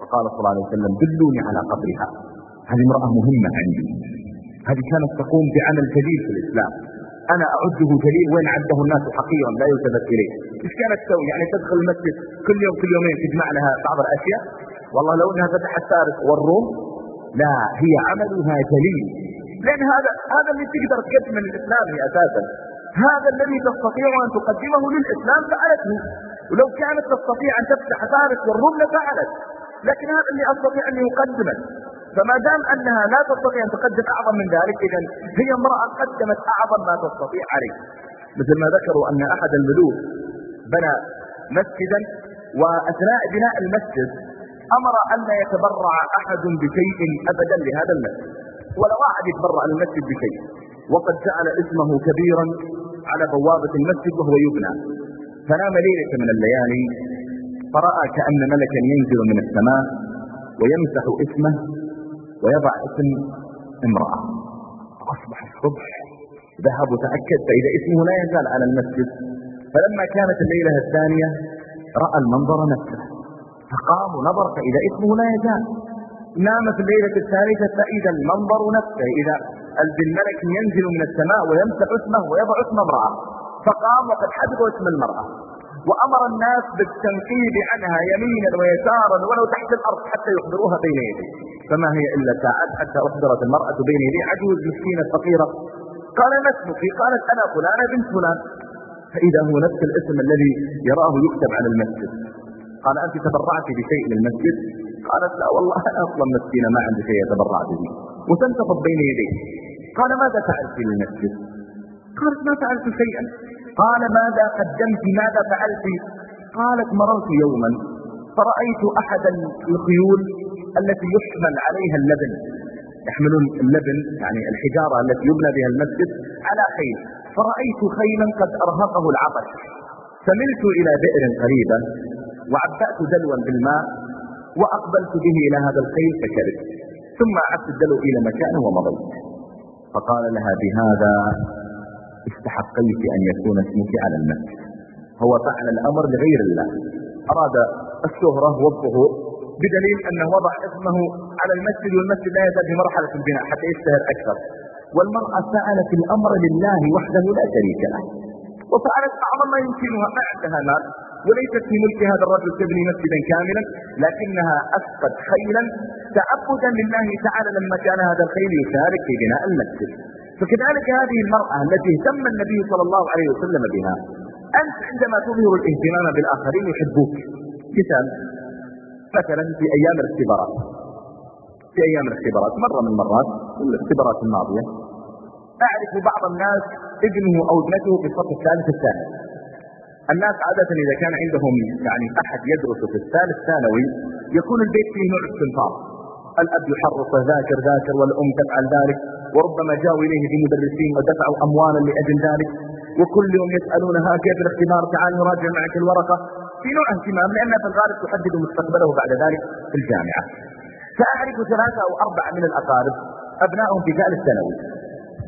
فقال صلى الله عليه وسلم دلوني على قبرها. هذه امرأة مهمة عندي. هذه كانت تقوم بعمل جليل في الإسلام. أنا أعده جليل وين عده الناس حقيرا لا يلتفت إليه. إيش كانت تسوي؟ يعني تدخل المسجد كل يوم كل يومين تجمع لها بعض الأشياء. والله لو أنها فتحت فارس والروم لا هي عملها جليل لأن هذا هذا اللي تقدر تقدمه هي أساسا. هذا الذي تستطيع أن تقدمه للإسلام فعلته. ولو كانت تستطيع أن تفتح فارس والروم لفعلت. لكن هذا اللي أستطيع أن يقدمه. فما دام أنها لا تستطيع أن تقدم أعظم من ذلك إذا هي امرأة قدمت أعظم ما تستطيع عليه. مثل ما ذكروا أن أحد الملوك بنى مسجدا وأثناء بناء المسجد أمر أن لا يتبرع أحد بشيء أبدا لهذا المسجد ولا واحد يتبرع للمسجد بشيء. وقد جعل اسمه كبيرا على بوابة المسجد وهو يبنى. فنام ليلة من الليالي فرأى كأن ملكا ينزل من السماء ويمسح اسمه ويضع اسم امرأة. أصبح الصبح. ذهب وتأكد فإذا اسمه لا يزال على المسجد. فلما كانت الليلة الثانية رأى المنظر نفسه. فقام ونظر فإذا اسمه لا يزال. نام في الليلة الثالثة فإذا المنظر نفسه إذا الملك ينزل من السماء ويمسح اسمه ويضع اسم امرأة. فقام وقد حفظ اسم المرأة. وأمر الناس بالتنقيب عنها يمينا ويسارا ولو تحت الأرض حتى يحضروها بين يديه. فما هي إلا ساعات حتى أحضرت المرأة بين يديه عجوز مسكينة فقيرة. قال ما اسمك؟ قالت أنا فلانة بنت فلان. فإذا هو نفس الاسم الذي يراه يكتب على المسجد. قال أنت تبرعت بشيء للمسجد قالت لا والله أنا أصلا مسكينة ما عندي شيء أتبرع به. وتنتفض بين يديه. قال ماذا فعلت للمسجد قالت ما فعلت شيئا. قال ماذا قدمت؟ ماذا فعلت؟ قالت مررت يوما. فرأيت أحد الخيول التي يحمل عليها اللبن. يحملون اللبن يعني الحجارة التي يبنى بها المسجد على خيل. فرأيت خيلا قد أرهقه العطش. فملت إلى بئر قريبة وعبأت دلوا بالماء وأقبلت به إلى هذا الخيل فشربت ثم عدت الدلو إلى مكانه ومضيت. فقال لها بهذا استحقيت أن يكون اسمك على المسجد هو فعل الأمر لغير الله. أراد الشهرة والظهور بدليل أنه وضع اسمه على المسجد والمسجد لا يزال في مرحلة البناء حتى يشتهر أكثر. والمرأة فعلت الأمر لله وحده لا شريك له. وفعلت أعظم ما يمكنها ما عندها مال وليست في ملك هذا الرجل تبني مسجدا كاملا لكنها أسقت خيلا. تعبدا لله تعالى لما كان هذا الخيل يشارك في بناء المسجد. فكذلك هذه المرأة التي اهتم النبي صلى الله عليه وسلم بها. أنت عندما تظهر الاهتمام بالآخرين يحبوك. مثال مثلا في أيام الاختبارات. في أيام الاختبارات مرة من المرات الاختبارات الماضية أعرف بعض الناس ابنه أو ابنته في الصف الثالث الثاني. الناس عادة إذا كان عندهم يعني أحد يدرس في الثالث ثانوي يكون البيت فيه نوع استنفار الأب يحرصه ذاكر ذاكر والأم تفعل ذلك وربما جاءوا إليه بمدرسين ودفعوا أموالا لأجل ذلك وكل يوم يسألونها كيف الاختبار تعال نراجع معك الورقة. في نوع اهتمام لأنها في الغالب تحدد مستقبله بعد ذلك في الجامعة. فأعرف ثلاثة أو أربعة من الأقارب أبنائهم في ثالث ثانوي.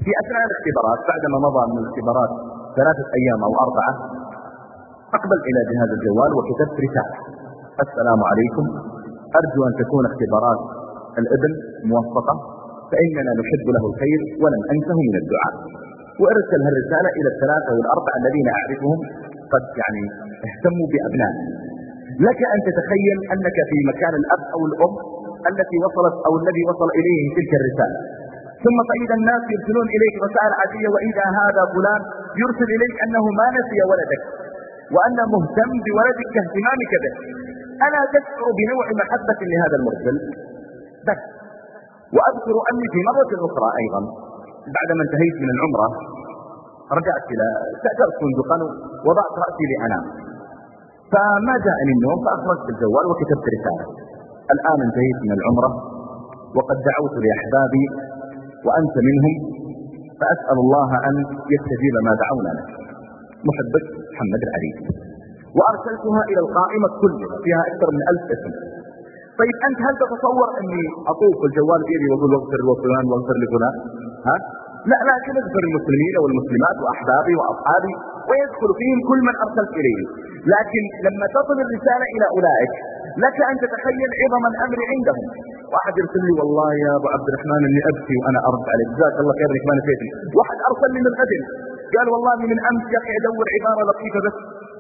في أثناء الاختبارات بعدما مضى من الاختبارات ثلاثة أيام أو أربعة أقبل إلى جهاز الجوال وكتبت رسالة. السلام عليكم. أرجو أن تكون اختبارات الابن موفقة فإننا نحب له الخير ولم أنسه من الدعاء. وأرسل هالرسالة إلى الثلاثة والأربعة الذين أعرفهم قد يعني اهتموا بأبنائهم لك أن تتخيل أنك في مكان الأب أو الأم التي وصلت أو الذي وصل إليه تلك الرسالة. ثم فإذا الناس يرسلون إليك رسائل عادية وإذا هذا فلان يرسل إليك أنه ما نسي ولدك. وأن مهتم بولدك كاهتمامك به ألا تشعر بنوع محبة لهذا المرسل؟ بس. وأذكر أني في مرة أخرى أيضا بعدما انتهيت من العمرة رجعت إلى استأجرت فندقا وضعت رأسي لأنام. فما جاءني النوم فأخرجت الجوال وكتبت رسالة. الآن انتهيت من العمرة وقد دعوت لأحبابي وأنت منهم فأسأل الله أن يستجيب ما دعونا له. محبك محمد العريف وأرسلتها إلى القائمة كلها فيها أكثر من ألف اسم. طيب أنت هل تتصور أني أطوف الجوال بيدي وأقول واغفر لفلان واغفر لفلان ها؟ لا لكن أغفر المسلمين والمسلمات وأحبابي وأصحابي ويدخل فيهم كل من أرسلت إليه؟ لكن لما تصل الرسالة إلى أولئك لك أن تتخيل عظم الأمر عندهم. واحد يرسل لي والله يا أبو عبد الرحمن أني أبكي وأنا أرد عليك. جزاك الله خير انك ما نسيتني واحد أرسل لي من غد قال والله من أمس يا أخي أدور عبارة لطيفة بس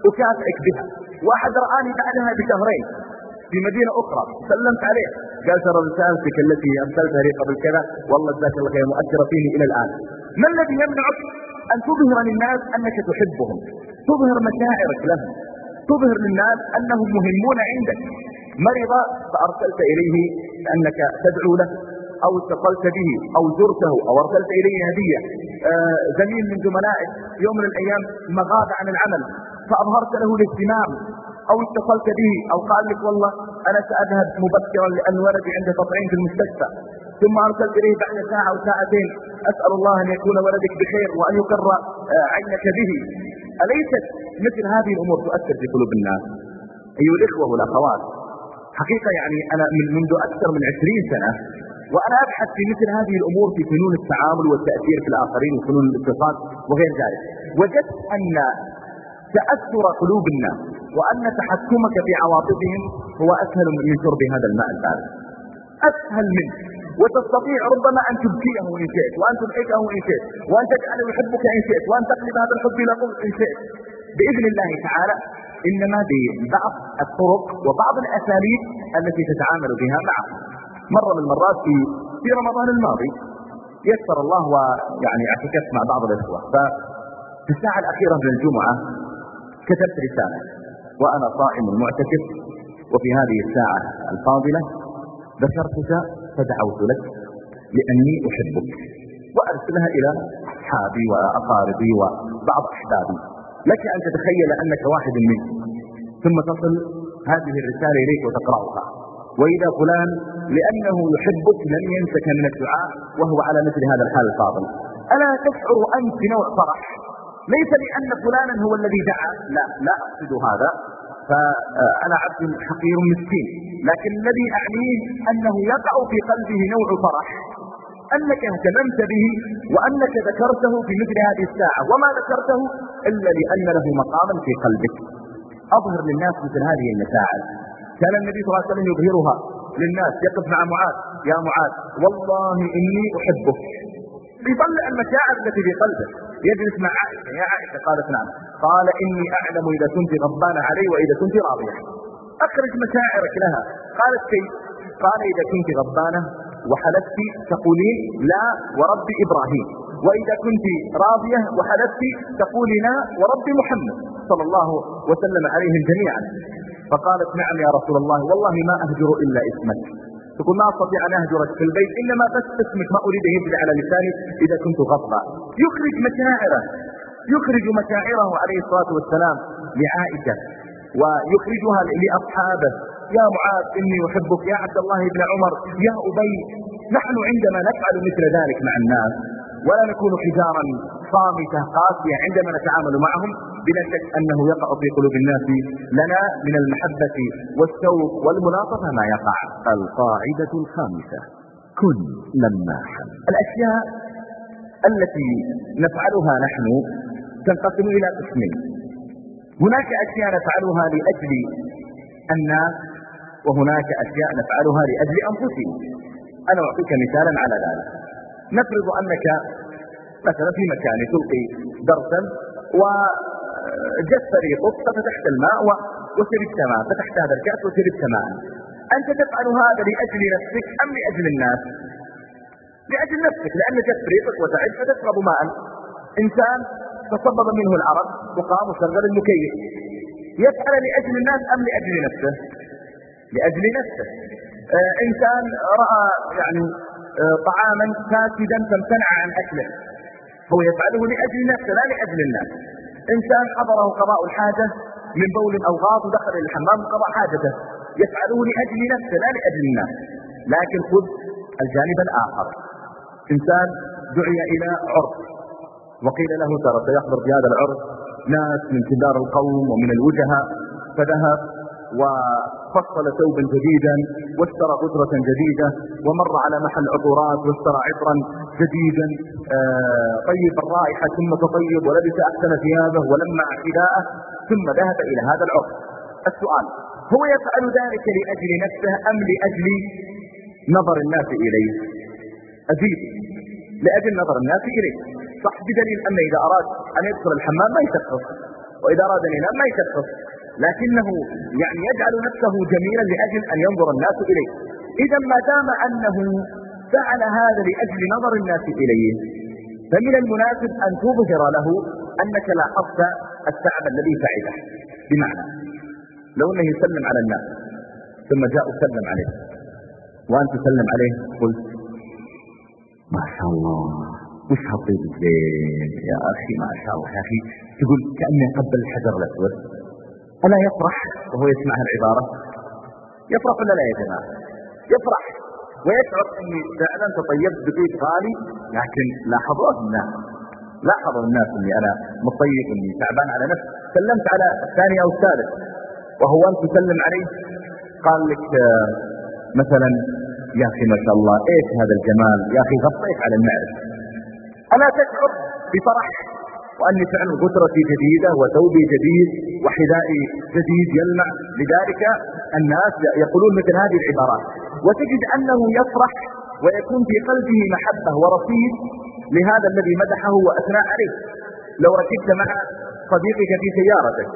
أكافئك بها. واحد رآني بعدها بشهرين في مدينة أخرى سلمت عليه. قال ترى رسالتك التي أرسلتها لي قبل كذا والله جزاك الله خير مؤثرة فيني إلى الآن. ما الذي يمنعك أن تظهر للناس أنك تحبهم؟ تظهر مشاعرك لهم. تظهر للناس أنهم مهمون عندك. مرض فأرسلت إليه أنك تدعو له. أو اتصلت به أو زرته أو أرسلت إليه هدية آه زميل من زملائك يوم من الأيام مغاب عن العمل فأظهرت له الاهتمام أو اتصلت به أو قال لك والله أنا سأذهب مبكرا لأن ولدي عنده تطعيم في المستشفى ثم أرسلت إليه بعد ساعة أو ساعتين أسأل الله أن يكون ولدك بخير وأن يقر آه، عينك به. أليست مثل هذه الأمور تؤثر في قلوب الناس؟ أيها الإخوة والأخوات حقيقة يعني أنا من منذ أكثر من عشرين سنة وأنا أبحث في مثل هذه الأمور في فنون التعامل والتأثير في الآخرين وفنون الاتصال وغير ذلك. وجدت أن تأثر قلوب الناس وأن تحكمك في عواطفهم هو أسهل من شرب هذا الماء البارد. أسهل منه. وتستطيع ربما أن تبكيه إن شئت وأن تضحكه إن شئت وأن تجعله يحبك إن شئت وأن تقلب هذا الحب إلى قلب إن شئت. بإذن الله تعالى إنما ببعض الطرق وبعض الأساليب التي تتعامل بها معه مرة من المرات في في رمضان الماضي يسر الله ويعني اعتكفت مع بعض الإخوة. ففي الساعة الأخيرة من الجمعة كتبت رسالة وأنا صائم معتكف وفي هذه الساعة الفاضلة ذكرتك فدعوت لك لأني أحبك وأرسلها إلى أصحابي وأقاربي وبعض أحبابي. لك أن تتخيل أنك واحد منهم. ثم تصل هذه الرسالة إليك وتقرأها. وإذا فلان لأنه يحبك لن ينسك من الدعاء وهو على مثل هذا الحال الفاضل. ألا تشعر أنت بنوع فرح؟ ليس لأن فلانا هو الذي دعا. لا لا أقصد هذا. فأنا عبد حقير مسكين. لكن الذي أعنيه أنه يقع في قلبه نوع فرح. أنك اهتممت به وأنك ذكرته في مثل هذه الساعة. وما ذكرته إلا لأن له مقاما في قلبك. أظهر للناس مثل هذه المساعد كان النبي صلى الله عليه وسلم يظهرها للناس يقف مع معاذ يا معاذ والله إني أحبك. يطلع المشاعر التي في قلبه. يجلس مع عائشة يا عائشة. قالت نعم. قال إني أعلم إذا كنت غضبانة علي وإذا كنت راضية أخرج مشاعرك لها. قالت كيف قال إذا كنت غضبانة وحلفت تقولين لا ورب إبراهيم. وإذا كنت راضية وحلفت تقولين ورب محمد. صلى الله وسلم عليهم جميعا. فقالت نعم يا رسول الله والله ما أهجر إلا اسمك تقول ما أستطيع أن أهجرك في البيت إنما بس اسمك ما أريد يجري على لساني إذا كنت غضبا. يخرج مشاعره يخرج مشاعره عليه الصلاة والسلام لعائشة ويخرجها لأصحابه. يا معاذ إني أحبك. يا عبد الله بن عمر يا أبي نحن عندما نفعل مثل ذلك مع الناس ولا نكون حجارا صامتة قاسية عندما نتعامل معهم بلا شك أنه يقع في قلوب الناس لنا من المحبة والشوق والملاطفة ما يقع. القاعدة الخامسة. كن لماحا. الأشياء التي نفعلها نحن تنقسم إلى قسمين. هناك أشياء نفعلها لأجل الناس وهناك أشياء نفعلها لأجل أنفسنا. أنا أعطيك مثالا على ذلك. نفرض أنك مثلا في مكان تلقي درسا وجت فريقك ففتحت الماء وشربت ماء فتحت هذا الكأس وشربت ماء أنت تفعل هذا لأجل نفسك أم لأجل الناس؟ لأجل نفسك لأن جت فريقك وتعب فتشرب ماء. إنسان تصبب منه العرق وقام وشغل المكيف يفعل لأجل الناس أم لأجل نفسه؟ لأجل نفسه. آه إنسان رأى يعني طعاما فاسدا فامتنع عن أكله. هو يفعله لأجل نفسه لا لأجل الناس. إنسان حضره قضاء الحاجة من بول أو غاض ودخل الحمام وقضى حاجته. يفعله لأجل نفسه لا لأجل الناس. لكن خذ الجانب الآخر. إنسان دعي إلى عرف. وقيل له ترى سيحضر في هذا العرف. ناس من كبار القوم ومن الوجهاء. فذهب وفصل ثوبا جديدا واشترى قدرة جديدة ومر على محل عطورات واشترى عطرا جديدا. آه، طيب الرائحة ثم تطيب ولبس أحسن ثيابه ولمع حذاءه ثم ذهب إلى هذا العرف السؤال هو يفعل ذلك لأجل نفسه أم لأجل نظر الناس إليه؟ أجيب لأجل نظر الناس إليه. صح بدليل أن إذا أراد أن يدخل الحمام ما يشخص وإذا أراد أن ينام ما يشخص. لكنه يعني يجعل نفسه جميلا لأجل أن ينظر الناس إليه. إذا ما دام أنه فعل هذا لأجل نظر الناس إليه فمن المناسب أن تظهر له أنك لاحظت التعب الذي فعله. بمعنى لو أنه يسلم على الناس ثم جاء وسلم عليه. وأنت تسلم عليه؟ قلت ما شاء الله وش الزين يا أخي؟ ما شاء الله يا أخي. تقول كأني قبل الحجر الأسود. ألا يفرح وهو يسمع العبارة؟ يفرح ولا لا يا جماعة؟ يفرح ويشعر أني فعلا تطيبت بطيب غالي لكن لاحظوا الناس لاحظوا الناس أني أنا مطيب أني تعبان على نفسي. سلمت على الثاني أو الثالث وهو أنت تسلم عليه؟ قال لك آه، مثلا يا أخي ما شاء الله إيش هذا الجمال؟ يا أخي غطيت على المعرفة. ألا تشعر بفرح؟ وأني فعلا غترتي جديدة وثوبي جديد وحذائي جديد يلمع. لذلك الناس يقولون مثل هذه العبارات. وتجد أنه يفرح ويكون في قلبه محبة ورصيد لهذا الذي مدحه وأثنى عليه. لو ركبت مع صديقك في سيارتك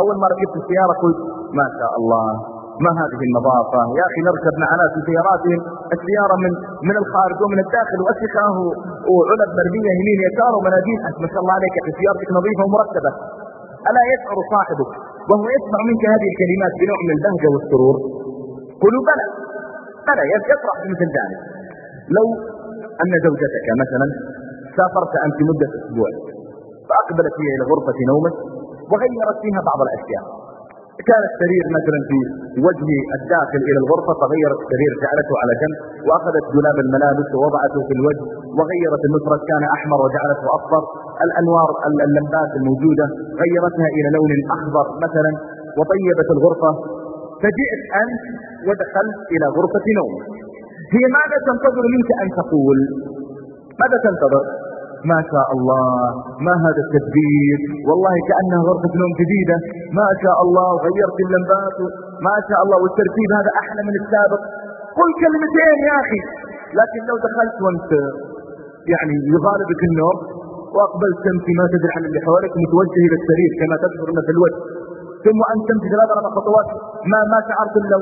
أول ما ركبت السيارة قلت ما شاء الله. ما هذه النظافة؟ يا أخي نركب مع ناس في سياراتهم السيارة من من الخارج ومن الداخل وأسخة وعلب مرمية يمين يسار ومناديل. ما شاء الله عليك سيارتك نظيفة ومرتبة ألا يشعر صاحبك وهو يسمع منك هذه الكلمات بنوع من البهجة والسرور؟ قلوا بلى. بلى يفرح بمثل ذلك. لو أن زوجتك مثلا سافرت أنت مدة أسبوع فأقبلت هي إلى غرفة نومك وغيرت فيها بعض الأشياء. كان السرير مثلا في وجه الداخل إلى الغرفة فغيرت السرير جعلته على جنب وأخذت دولاب الملابس ووضعته في الوجه وغيرت المفرد كان أحمر وجعلته أصفر الأنوار اللمبات الموجودة غيرتها إلى لون أخضر مثلا وطيبت الغرفة. فجئت أنت ودخلت إلى غرفة نوم هي ماذا تنتظر منك أن تقول؟ ماذا تنتظر؟ ما شاء الله ما هذا التدبير؟ والله كأنها غرفة نوم جديدة. ما شاء الله غيرت اللمبات. ما شاء الله والترتيب هذا أحلى من السابق. قل كلمتين يا أخي. لكن لو دخلت وأنت يعني يغالبك النوم وأقبلت تمشي ما تدري عن اللي حولك متوجه إلى السرير كما تشعر في الوجه. ثم أنت تمشي ثلاث أربع خطوات ما ما شعرت إلا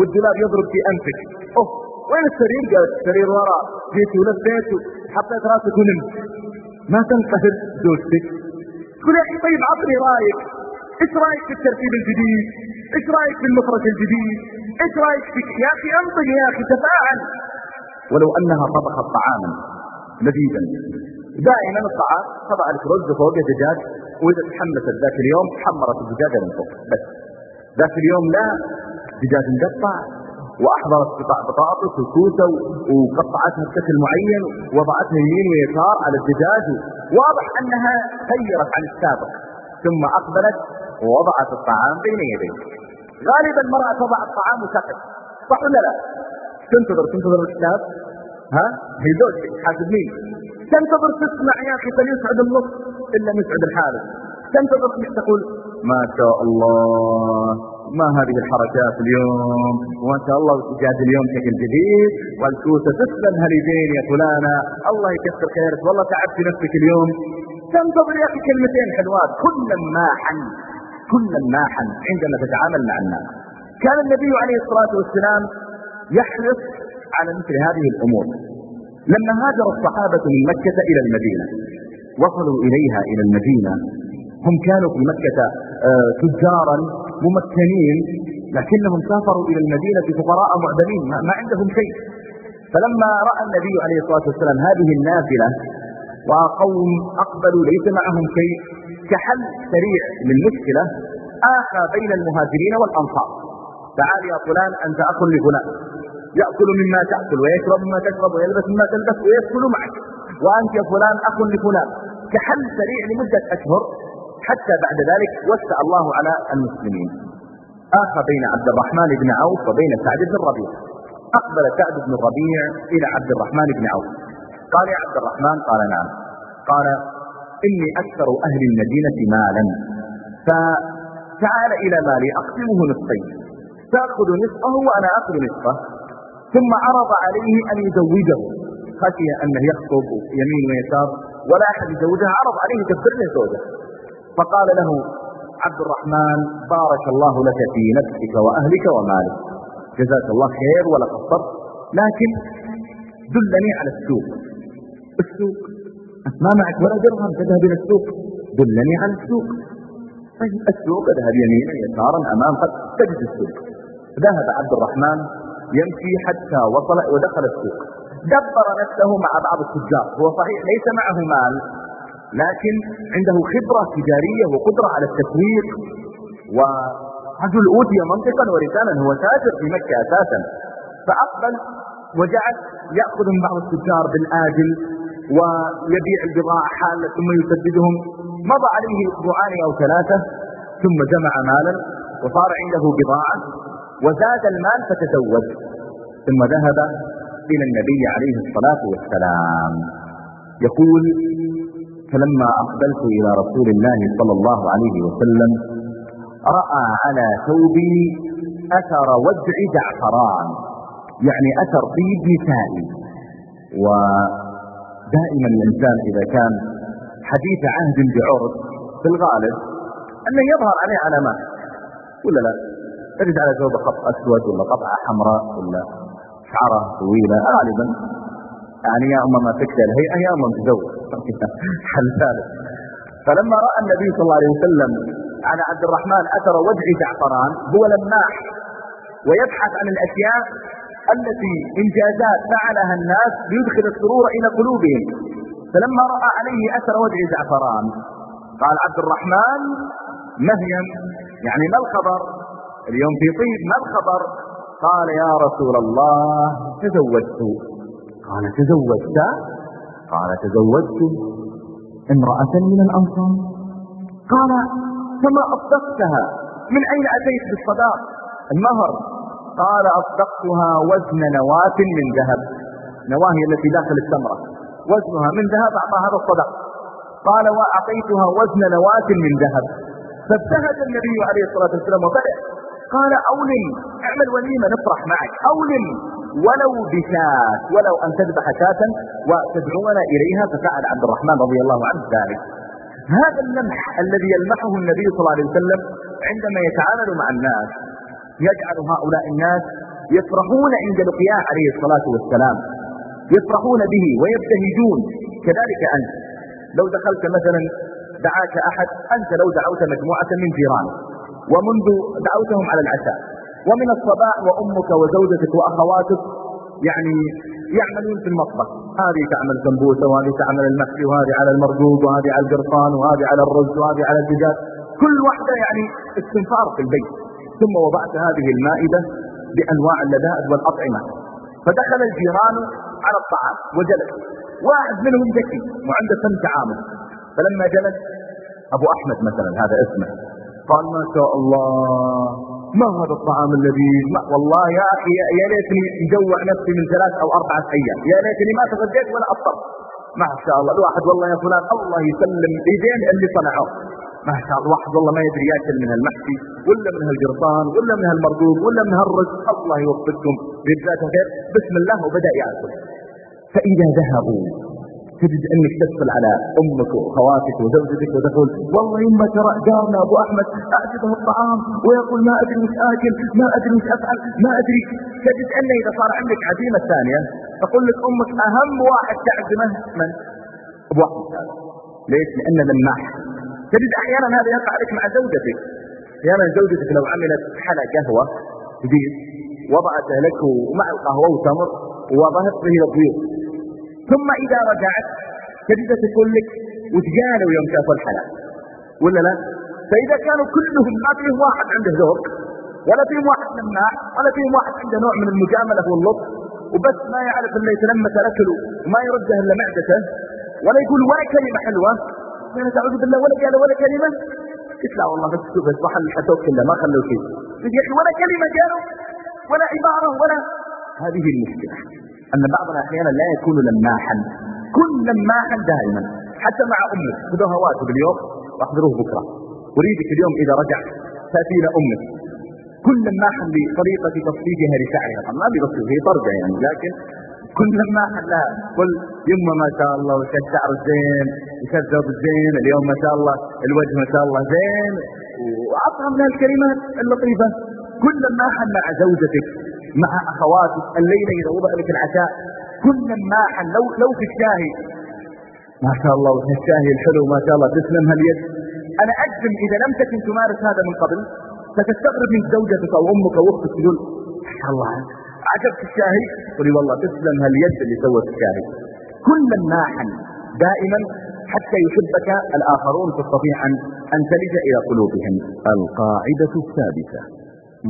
والدولاب يضرب في أنفك. أوه. وين السرير؟ قال السرير وراء جيت ولفيت حطيت راسك ونمت. ما تنقهر زوجتك تقول يا أخي طيب عطني رأيك. إيش رأيك في الترتيب الجديد؟ إيش رأيك في المفرش الجديد؟ إيش رأيك في يا أخي انطق يا أخي تفاعل. ولو أنها طبخت طعاما لذيذا. دائما الطعام تضع لك رز فوق دجاج وإذا تحمست ذاك اليوم حمرت الدجاجة من فوق. بس ذاك اليوم لا دجاج مقطع. وأحضرت قطع بطاطس وكوسة وقطعتها بشكل معين ووضعتها يمين ويسار على الدجاج. واضح أنها غيرت عن السابق ثم أقبلت ووضعت الطعام بين يديه غالبا المرأة تضع الطعام وتقف. صح ولا لا؟ تنتظر تنتظر الكتاب؟ ها؟ هي زوجتك حاسب مين؟ تنتظر تسمع يا أخي فليسعد النص إلا مسعد الحارس تنتظر تقول ما شاء الله. ما هذه الحركات اليوم؟ وما شاء الله جاد اليوم شكل جديد. والكوسة تسلم هاليدين يا فلانة الله يكثر خيرك. والله تعبت نفسك اليوم. تنتظر يا أخي كلمتين حلوات. كلا ما حن كلا حن عندما تتعامل مع الناس. كان النبي عليه الصلاة والسلام يحرص على مثل هذه الأمور. لما هاجر الصحابة من مكة إلى المدينة وصلوا إليها إلى المدينة هم كانوا في مكة آه، تجارا ممكنين لكنهم سافروا إلى المدينة فقراء معدمين ما عندهم شيء. فلما رأى النبي عليه الصلاة والسلام هذه النافلة وقوم أقبلوا ليس معهم شيء كحل سريع للمشكلة آخى بين المهاجرين والأنصار. تعال يا فلان أنت أخ لفلان. يأكل مما تأكل ويشرب مما تشرب ويلبس مما تلبس ويدخل معك. وأنت يا فلان أخ لفلان. كحل سريع لمدة أشهر حتى بعد ذلك وسع الله على المسلمين. آخى بين عبد الرحمن بن عوف وبين سعد بن الربيع أقبل سعد بن الربيع إلى عبد الرحمن بن عوف. قال يا عبد الرحمن قال نعم. قال إني أكثر أهل المدينة مالا. فتعال إلى مالي أقسمه نصفين. تأخذ نصفه وأنا أخذ نصفه. ثم عرض عليه أن يزوجه. خشي أنه يخطب يمين ويسار ولا أحد يزوجها عرض عليه يكبر له زوجه. فقال له عبد الرحمن بارك الله لك في نفسك وأهلك ومالك. جزاك الله خير ولا قصرت لكن دلني على السوق. السوق؟ ما معك ولا درهم تذهب إلى السوق. دلني على السوق. طيب السوق اذهب يمينا يسارا أمام قد تجد السوق. ذهب عبد الرحمن يمشي حتى وصل ودخل السوق. دبر نفسه مع بعض التجار. هو صحيح ليس معه مال. لكن عنده خبرة تجارية وقدرة على التسويق. ورجل أوتي منطقا ورسالا هو تاجر في مكة أساسا. فأقبل وجعل يأخذ من بعض التجار بالآجل ويبيع البضاعة حالة ثم يسددهم. مضى عليه أسبوعان أو ثلاثة ثم جمع مالا وصار عنده بضاعة وزاد المال فتزوج. ثم ذهب إلى النبي عليه الصلاة والسلام. يقول فلما أقبلت إلى رسول الله صلى الله عليه وسلم رأى على ثوبي أثر وجع زعفران يعني أثر طيب نسائي. ودائما الإنسان إذا كان حديث عهد بعرض في الغالب أنه يظهر عليه علامات. ولا لا؟ تجد على ثوبه خط أسود ولا قطعة حمراء ولا شعرة طويلة غالبا. يعني يا أمة ما تكتل هي يا أمة تزوج. حل ثالث. فلما رأى النبي صلى الله عليه وسلم على عبد الرحمن أثر وجه زعفران هو لماح ويبحث عن الأشياء التي إنجازات فعلها الناس ليدخل السرور إلى قلوبهم. فلما رأى عليه أثر وجه زعفران قال عبد الرحمن مهيا يعني ما الخبر؟ اليوم في طيب ما الخبر؟ قال يا رسول الله تزوجت. قال تزوجت؟ قال تزوجت امرأة من الأنصار. قال فما أصدقتها؟ من أين أتيت بالصداق؟ المهر. قال أصدقتها وزن نواة من ذهب. نواهي التي داخل التمرة. وزنها من ذهب أعطى هذا الصدق قال وأعطيتها وزن نواة من ذهب. فابتهج النبي عليه الصلاة والسلام وبدأ قال أولم اعمل وليمة نفرح معك. أولم ولو بشاة ولو أن تذبح شاة وتدعونا إليها ففعل عبد الرحمن رضي الله عنه ذلك. هذا اللمح الذي يلمحه النبي صلى الله عليه وسلم عندما يتعامل مع الناس يجعل هؤلاء الناس يفرحون عند لقياه عليه الصلاة والسلام. يفرحون به ويبتهجون. كذلك أنت. لو دخلت مثلا دعاك أحد أنت لو دعوت مجموعة من جيرانك. ومنذ دعوتهم على العشاء. ومن الصباح وأمك وزوجتك وأخواتك يعني يعملون في المطبخ. هذه تعمل سمبوسه وهذه تعمل المحشي وهذه على المرقوق وهذه على القرصان وهذه على الرز وهذه على الدجاج. كل واحدة يعني استنفار في البيت. ثم وضعت هذه المائدة بأنواع اللذائذ والأطعمة. فدخل الجيران على الطعام وجلس. واحد منهم ذكي وعنده فن تعامل. فلما جلس أبو أحمد مثلا هذا اسمه قال ما شاء الله ما هذا الطعام الذي؟ ما والله يا أخي يا ليتني مجوع نفسي من ثلاث أو أربعة أيام. يا ليتني ما تغديت ولا أفطرت ما شاء الله الواحد والله يا فلان الله يسلم إيدين اللي صنعوه. ما شاء الله واحد والله ما يدري ياكل من المحشي ولا من هالقرطان ولا من هالمرقوق ولا من هالرز. الله يوفقكم. بجزاك خير بسم الله وبدأ يأكل. فإذا ذهبوا تجد أنك تدخل على أمك وأخواتك وزوجتك وتقول والله يما ترى جارنا أبو أحمد أعجبه الطعام ويقول ما أدري وش آكل ما أدري وش أفعل ما أدري. تجد أنه إذا صار عندك عزيمة ثانية تقول لك أمك أهم واحد تعزمه من؟ ابو احمد ليش؟ لأن لماح تجد أحيانا هذا يقع لك مع زوجتك. أحيانا زوجتك لو عملت حلا قهوة جديد وضعته لك مع القهوة وتمر ووضعت به الضيوف ثم إذا رجعت تجد تقول لك وتقالوا يوم شافوا الحلا ولا لا؟ فإذا كانوا كلهم ما فيهم واحد عنده ذوق ولا فيهم واحد مناع ولا فيهم واحد عنده نوع من المجاملة واللطف وبس ما يعرف إلا يتلمس الأكل وما يرده الا معدته ولا يقول ولا كلمة حلوة. قال تعوذ بالله ولا قال ولا كلمة. قلت لا والله بس شوف محل الحسوك كله ما خلوا شيء. يا أخي ولا كلمة قالوا ولا عبارة ولا. هذه المشكلة. أن بعضنا أحيانا لا يكون لماحا. كن لماحا دائما. حتى مع أمك. خذوها واتب اليوم. واحضروه بكرة. أريدك اليوم إذا رجع. تأتي إلى أمك. كل لماحا بطريقة تصفيقها لشعرها ما بيبصر هي طرقة يعني. لكن كل ما حلا قل يما ما شاء الله. وش الشعر زين. وش الثوب زين. اليوم ما شاء الله. الوجه ما شاء الله زين. وعطها من الكلمات اللطيفة. كل ما حل مع زوجتك. مع اخواتك الليلة إذا وضع لك العشاء. كل ما حل لو لو في الشاهي. ما شاء الله وش الشاهي الحلو ما شاء الله. تسلم هاليد. أنا أجزم إذا لم تكن تمارس هذا من قبل ستستغرب من زوجتك أو أمك أو أختك. تقول ما شاء الله عجبت الشاهي؟ قولي والله تسلم هاليد اللي سوت الشاهي. كل مناحا دائما حتى يحبك الآخرون تستطيع أن, أن تلج إلى قلوبهم. القاعدة السادسة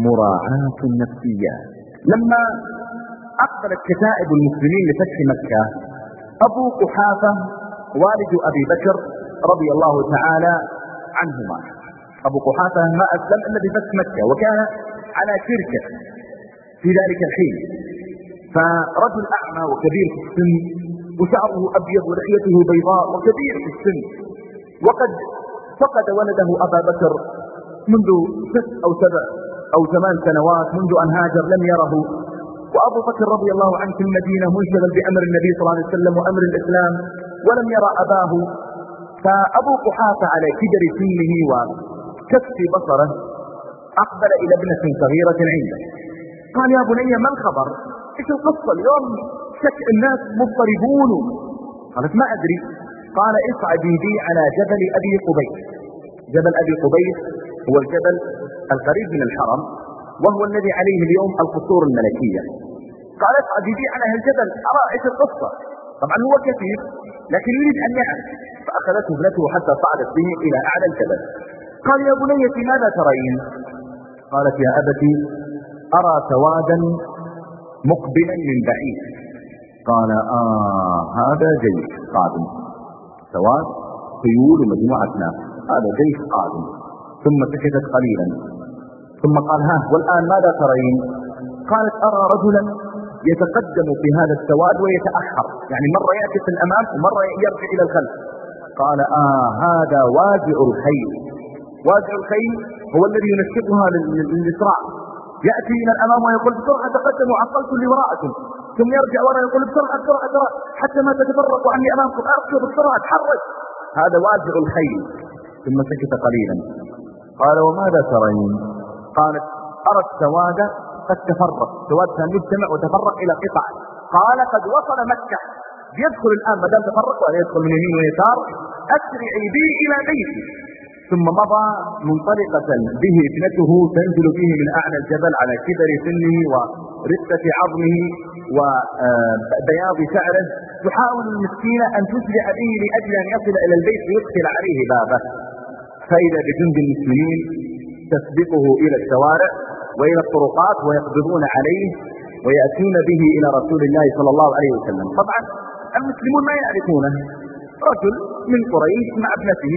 مراعاة النفسيات. لما أقبلت كتائب المسلمين لفتح مكة أبو قحافة والد أبي بكر رضي الله تعالى عنهما. أبو قحافة ما أسلم إلا بفتح مكة وكان على شركة في ذلك الحين. فرجل أعمى وكبير في السن وشعره أبيض ولحيته بيضاء وكبير في السن. وقد فقد ولده أبا بكر منذ ست أو سبع أو ثمان سنوات منذ أن هاجر لم يره. وأبو بكر رضي الله عنه في المدينة منشغل بأمر النبي صلى الله عليه وسلم وأمر الإسلام ولم يرى أباه. فأبو قحافة على كبر سنه وكف بصره أقبل إلى ابنة صغيرة عنده. قال يا بني ما الخبر؟ إيش القصة اليوم؟ شك الناس مضطربون. قالت ما أدري. قال اصعدي بي على جبل أبي قبيس. جبل أبي قبيس هو الجبل القريب من الحرم وهو الذي عليه اليوم القصور الملكية. قال اصعدي بي على هالجبل أرى إيش القصة؟ طبعا هو كثير لكن يريد أن يعرف. فأخذته ابنته حتى صعدت به إلى أعلى الجبل. قال يا بنيتي ماذا ترين؟ قالت يا أبتي أرى سوادا مقبلا من بعيد. قال آه هذا جيش قادم. سواد خيول ومجموعة ناس هذا جيش قادم. ثم سكتت قليلا. ثم قال ها والآن ماذا ترين? قالت أرى رجلا يتقدم في هذا السواد ويتأخر. يعني مرة يأتي في الأمام ومرة يرجع إلى الخلف. قال آه هذا واجع الخيل. واجع الخيل هو الذي ينشطها للإسراع. يأتي من الأمام ويقول بسرعة تقدموا عقلت اللي وراءكم ثم يرجع وراء يقول بسرعة بسرعة بسرعة. حتى ما تتفرقوا عني أمامكم أركض بسرعة. تحرك هذا وازع الخيل. ثم سكت قليلا. قال وماذا ترين؟ قالت أرى السواد قد تفرق. السواد كان يجتمع وتفرق إلى قطع قال قد وصل مكة. يدخل الآن ما دام تفرق ولا يدخل من يمين ويسار أسرعي بي إلى بيتي. ثم مضى منطلقة به ابنته تنزل به من أعلى الجبل على كبر سنه ورقة عظمه وبياض شعره. تحاول المسكينة أن تسرع به لأجل أن يصل إلى البيت ويدخل عليه بابه. فإذا بجند المسلمين تسبقه إلى الشوارع وإلى الطرقات ويقبضون عليه ويأتون به إلى رسول الله صلى الله عليه وسلم. طبعا المسلمون ما يعرفونه. رجل من قريش مع ابنته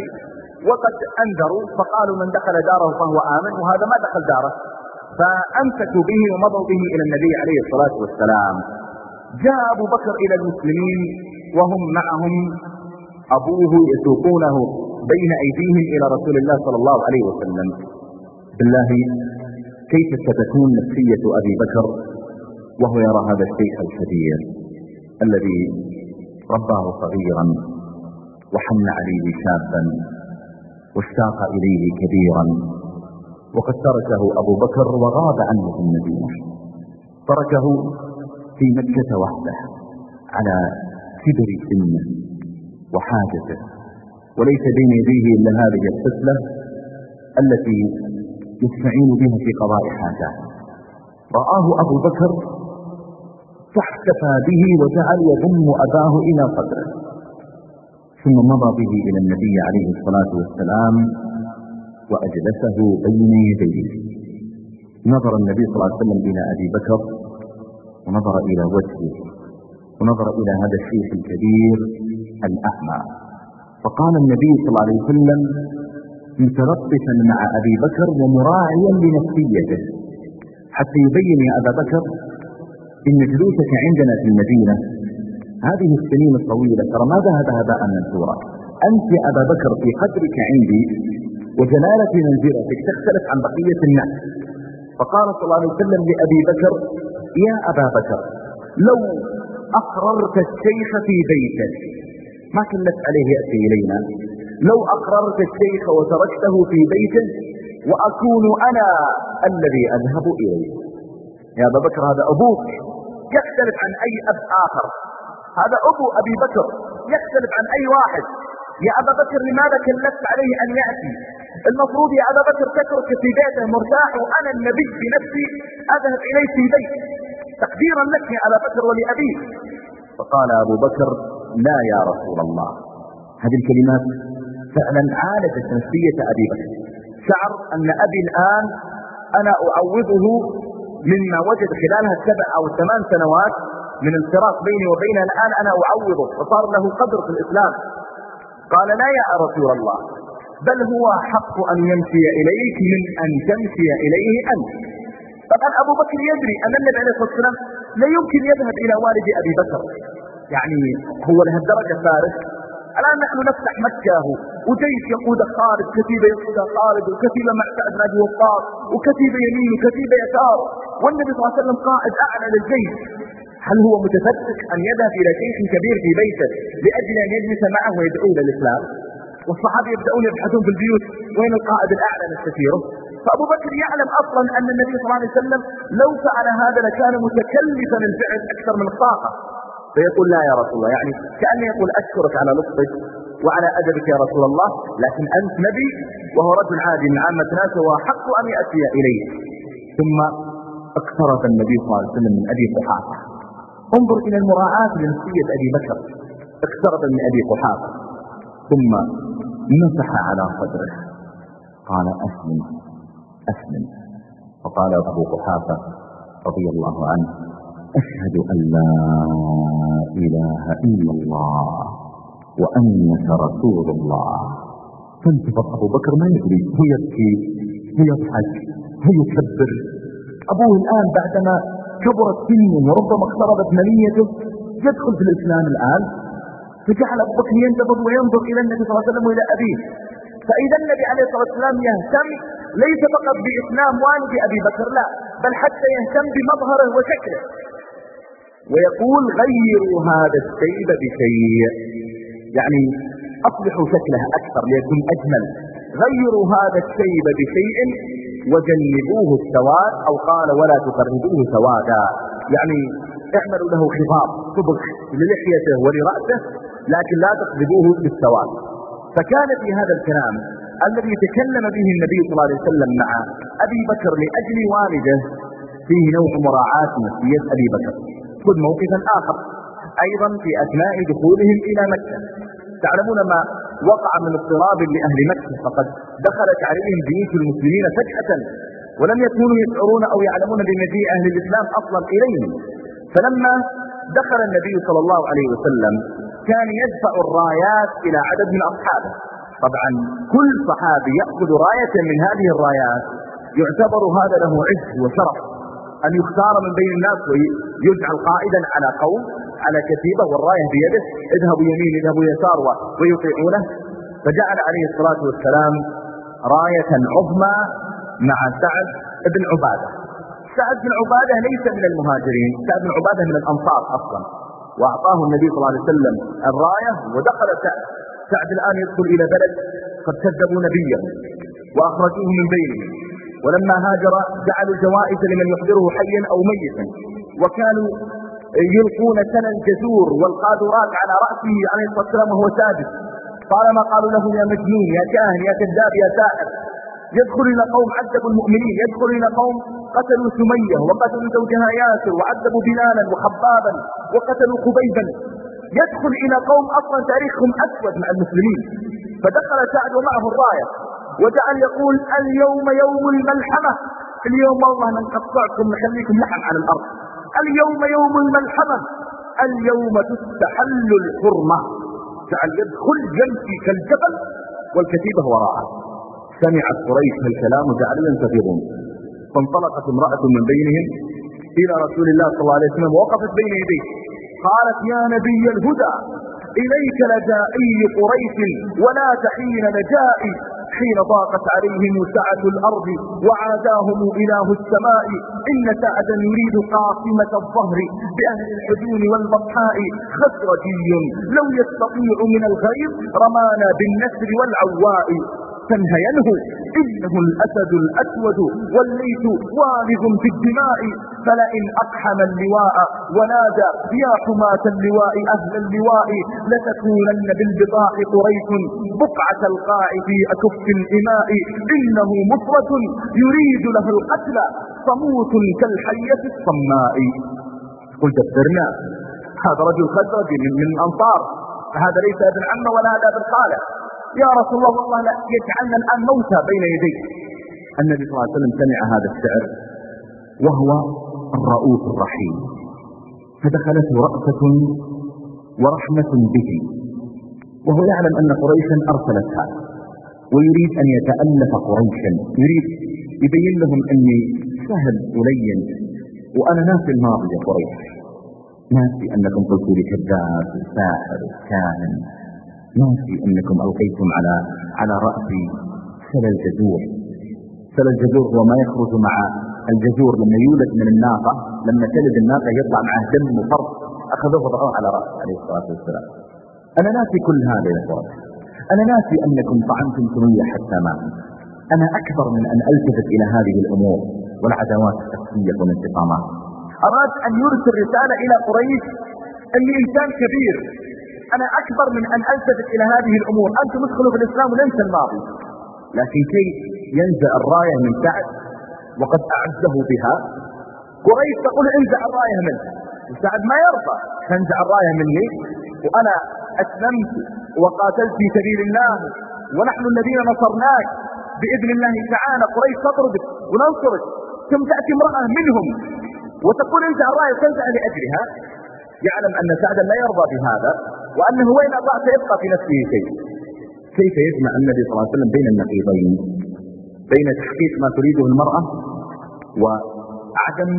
وقد أنذروا فقالوا من دخل داره فهو آمن وهذا ما دخل داره. فأمسكوا به ومضوا به إلى النبي عليه الصلاة والسلام. جاء أبو بكر إلى المسلمين وهم معهم أبوه يسوقونه بين أيديهم إلى رسول الله صلى الله عليه وسلم. بالله كيف ستكون نفسية أبي بكر وهو يرى هذا الشيخ الكبير الذي رباه صغيرا وحن عليه شابا واشتاق إليه كبيرا وقد تركه أبو بكر وغاب عنه المدينة تركه في مكة وحده على كبر سنه وحاجته وليس بين يديه إلا هذه الطفلة التي يستعين بها في قضاء حاجات رآه أبو بكر فاحتفى به وجعل يضم أباه إلى صدره. ثم مضى به إلى النبي عليه الصلاة والسلام وأجلسه بين يديه. نظر النبي صلى الله عليه وسلم إلى أبي بكر ونظر إلى وجهه ونظر إلى هذا الشيخ الكبير الأعمى. فقال النبي صلى الله عليه وسلم متلطفا مع أبي بكر ومراعيا لنفسيته حتى يبين يا أبا بكر إن جلوسك عندنا في المدينة هذه السنين الطويلة ترى ما ذهب هباء منثورا؟ أنت أبا بكر في قدرك عندي وجلالة منزلتك تختلف عن بقية الناس. فقال صلى الله عليه وسلم لأبي بكر يا أبا بكر لو أقررت الشيخ في بيتك ما كلفت عليه يأتي إلينا؟ لو أقررت الشيخ وتركته في بيته وأكون أنا الذي أذهب إليه. يا أبا بكر هذا أبوك. يختلف عن أي أب آخر. هذا أبو أبي بكر. يختلف عن أي واحد. يا أبا بكر لماذا كلفت عليه أن يأتي؟ المفروض يا أبا بكر تترك في بيته مرتاح وأنا النبي بنفسي أذهب إليه في بيت. تقديرا لك يا أبا بكر ولأبيك فقال أبو بكر لا يا رسول الله. هذه الكلمات فعلا عالجت نفسية أبي بكر. شعر أن أبي الآن أنا أعوضه مما وجد خلالها السبع أو الثمان سنوات من الفراق بيني وبينه. الآن أنا أعوضه فصار له قدر في الإسلام. قال لا يا رسول الله بل هو حق أن يمشي إليك من أن تمشي إليه أنت. طبعا أبو بكر يدري أن النبي عليه الصلاة والسلام لا يمكن يذهب إلى والد أبي بكر. يعني هو لهالدرجة فارس الآن نحن نفتح مكة وجيش يقود خالد كتيبة يقود خالد وكتيبة مع سعد بن وقاص وكتيبة يمين وكتيبة يسار. والنبي صلى الله عليه وسلم قائد أعلى للجيش. هل هو متفتك أن يذهب إلى شيخ كبير في بيته لأجل أن يجلس معه ويدعو إلى الإسلام؟ والصحابة يبدأون يبحثون في البيوت وين القائد الأعلى نستثيره فأبو بكر يعلم أصلا أن النبي صلى الله عليه وسلم لو فعل هذا لكان متكلفا الفعل أكثر من الطاقة. فيقول لا يا رسول الله يعني كأنه يقول أشكرك على لطفك وعلى أدبك يا رسول الله لكن أنت نبي وهو رجل عادي من عامة الناس وهو حق أن يأتي إليه. ثم اقترب النبي صلى الله عليه وسلم من أبي قحافة انظر إلى المراعاة لنفسية أبي بكر. اقترب من أبي قحافة ثم مسح على صدره. قال أسلم أسلم. فقال أبو قحافة رضي الله عنه أشهد أن لا إله إلا الله وأنك رسول الله. فانتفض أبو بكر ما يدري هو يبكي هو يضحك هو يكبر. أبوه الآن بعدما كبرت سنه وربما اقتربت منيته يدخل في الإسلام الآن. فجعل أبو بكر ينتفض وينظر إلى النبي صلى الله عليه وسلم وإلى أبيه. فإذا النبي عليه الصلاة والسلام يهتم ليس فقط بإسلام والد أبي بكر لا بل حتى يهتم بمظهره وشكله ويقول غيروا هذا الشيب بشيء. يعني أصلحوا شكله أكثر ليكون أجمل. غيروا هذا الشيب بشيء وجنبوه السواد أو قال ولا تقربوه سوادا. يعني اعملوا له خضاب صبغ للحيته ولرأسه لكن لا تقربوه بالسواد. فكان في هذا الكلام الذي تكلم به النبي صلى الله عليه وسلم مع أبي بكر لأجل والده فيه نوع مراعاة نفسية أبي بكر. خذ موقفا آخر أيضا في أثناء دخولهم إلى مكة. تعلمون ما وقع من اضطراب لأهل مكة؟ فقد دخلت عليهم بيوت المسلمين فجأة ولم يكونوا يشعرون أو يعلمون بمجيء أهل الإسلام أصلا إليهم. فلما دخل النبي صلى الله عليه وسلم كان يدفع الرايات إلى عدد من أصحابه. طبعا كل صحابي يأخذ راية من هذه الرايات يعتبر هذا له عز وشرف. أن يختار من بين الناس ويجعل قائدا على قوم على كتيبة والراية بيده اذهبوا يمين اذهبوا يسار ويطيعونه. فجعل عليه الصلاة والسلام راية عظمى مع سعد بن عبادة. سعد بن عبادة ليس من المهاجرين سعد بن عبادة من الأنصار أصلا. وأعطاه النبي صلى الله عليه وسلم الراية ودخل سعد. سعد الآن يدخل إلى بلد قد كذبوا نبيه وأخرجوه من بينهم ولما هاجر جعلوا جوائز لمن يحضره حيا أو ميتا. وكانوا يلقون سن الجزور والقادرات على رأسه عليه الصلاة والسلام وهو ساجد طالما قالوا له يا مجنون يا كاهن يا كذاب يا ساحر يدخل إلى قوم عذبوا المؤمنين. يدخل إلى قوم قتلوا سمية وقتلوا زوجها ياسر وعذبوا بلالا وخبابا وقتلوا خبيبا يدخل إلى قوم أصلا تاريخهم أسود مع المسلمين. فدخل سعد ومعه الراية. وجعل يقول اليوم يوم الملحمة. اليوم والله نقطعكم نخليكم لحم على الأرض. اليوم يوم الملحمة. اليوم تستحل الحرمة. جعل يدخل يمشي كالجبل والكتيبة وراءه. سمعت قريش الكلام وجعلوا ينتفضون فانطلقت امرأة من بينهم إلى رسول الله صلى الله عليه وسلم ووقفت بين يديه. قالت يا نبي الهدى إليك لجائي قريش ولا تحين لجائي. حين ضاقت عليهم سعة الأرض وعاداهم إله السماء. إن سعدا يريد قاصمة الظهر بأهل الحجون والبطحاء. خسرجي لو يستطيع من الغيظ رمانا بالنسر والعواء. تنهينه إنه الأسد الأسود والليث والغ في الدماء فلئن أقحم اللواء ونادى يا حماة اللواء أهل اللواء لتكونن بالبطاح قريش بقعة القاع في أكف الإماء. إنه مفرة يريد له القتل صموت كالحية الصماء. قل دبرنا هذا رجل خزرج من الأنصار فهذا ليس ابن عم ولا هذا ابن خاله يا رسول الله والله لا يجعلنا الآن موتى بين يديك. النبي صلى الله عليه وسلم سمع هذا الشعر وهو الرؤوف الرحيم. فدخلته رأفة ورحمة به. وهو يعلم أن قريشا أرسلت هذا ويريد أن يتألف قريشا. يريد يبين لهم أني سهل ولين وأنا ناسي الماضي يا قريش. ناسي أنكم قلتوا لي كذاب ساحر كاهن. ناسي أنكم ألقيتم على على رأسي سل الجذور. سل الجذور هو ما يخرج مع الجذور. لما يولد من الناقة لما تلد الناقة يطلع معه دم وفرق أخذوه وضعوه على رأسه عليه الصلاة والسلام. أنا ناسي كل هذا يا إخوان. أنا ناسي أنكم طعنتم سمية حتى مات أنا أكبر من أن ألتفت إلى هذه الأمور والعداوات الشخصية والانتقامات. أراد أن يرسل رسالة إلى قريش أني إنسان كبير. أنا أكبر من أن ألتفت إلى هذه الأمور. أنتم ادخلوا في الإسلام وننسى الماضي. لكن كيف ينزع الراية من سعد وقد أعزه بها. قريش تقول انزع الراية منه. وسعد ما يرضى. تنزع الراية مني. وأنا أسلمت وقاتلت في سبيل الله. ونحن الذين نصرناك. بإذن الله تعالى قريش تطردك وننصرك. ثم تأتي امرأة منهم وتقول انزع الراية وتنزع لأجلها. يعلم أن سعدا لا يرضى بهذا. وأنه وين أضاع سيبقى في نفسه شيء. كيف يجمع النبي صلى الله عليه وسلم بين النقيضين؟ بين تحقيق ما تريده المرأة وعدم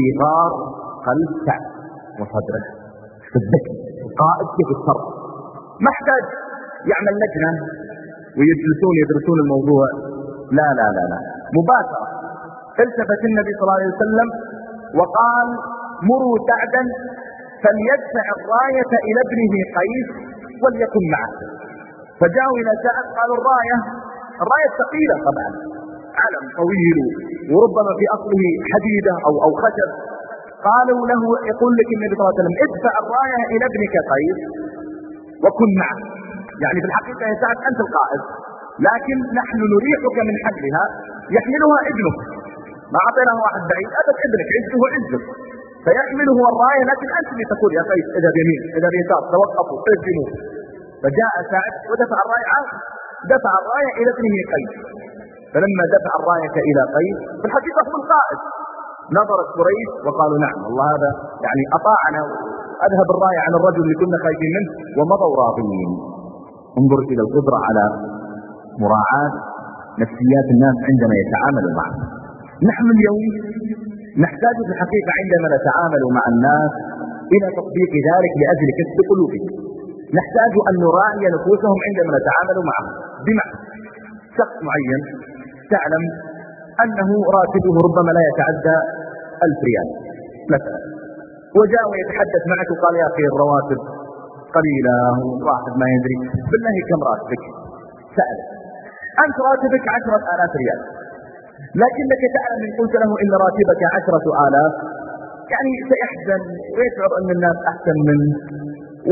إيغار قلب سعد وصدره. الذكي القائد كيف الصرف ما احتاج يعمل لجنة ويجلسون يدرسون الموضوع. لا لا لا لا. مباشرة. التفت النبي صلى الله عليه وسلم وقال مروا سعدا فليدفع الراية إلى ابنه قيس وليكن معه. فجاءوا إلى سعد قالوا الراية الراية ثقيلة طبعا. علم طويل وربما في أصله حديدة أو, أو خشب. قالوا له يقول لك النبي صلى الله عليه وسلم ادفع الراية إلى ابنك قيس وكن معه. يعني في الحقيقة يا سعد أنت القائد لكن نحن نريحك من حملها يحملها ابنك. ما أعطيناه واحد بعيد أبد ابنك عزه عزك فيحمله الراية لكن أنت اللي تقول يا قيس إذا بيمين إذا بيسار توقفوا اهزموا فجاء سعد ودفع الراية عنه دفع الراية إلى ابنه قيس. فلما دفع الراية إلى قيس في الحقيقة هو القائد. نظرت قريش وقالوا نعم الله هذا يعني أطاعنا أذهب الراية عن الرجل اللي كنا خايفين منه ومضوا راضيين انظر إلى القدرة على مراعاة نفسيات الناس عندما يتعاملوا معه. نحن اليوم نحتاج في الحقيقة عندما نتعامل مع الناس إلى تطبيق ذلك لأجل كسب قلوبهم. نحتاج أن نراعي نفوسهم عندما نتعامل معهم. بمعنى شخص معين تعلم أنه راتبه ربما لا يتعدى ألف ريال مثلا وجاء ويتحدث معك وقال يا أخي الرواتب قليلة واحد ما يدري. بالله كم راتبك؟ سأل. أنت راتبك عشرة آلاف ريال. لكنك تعلم إن قلت له إن راتبك عشرة آلاف. يعني سيحزن ويشعر أن الناس أحسن منه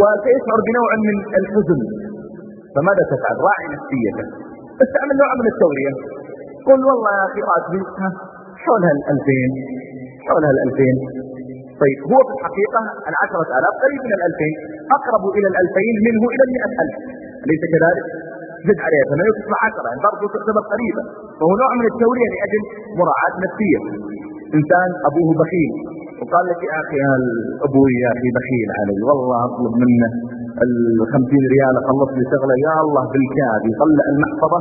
وسيشعر بنوع من الحزن. فماذا تفعل؟ راعي نفسيته استعمل نوع من التورية. قل والله يا أخي راتبي حولها الألفين حولها الألفين طيب هو في الحقيقة العشرة آلاف قريب من الألفين أقرب إلى الألفين منه إلى المئة ألف. أليس كذلك؟ زد عليها ثمانية وتسمع عشرة يعني برضه تعتبر قريبة فهو نوع من التورية لأجل مراعاة نفسية. إنسان أبوه بخيل. وقال لك يا أخي أبوي يا أخي بخيل علي والله أطلب منه الخمسين ريال أخلص لي شغلة يا الله بالكاد يطلع المحفظة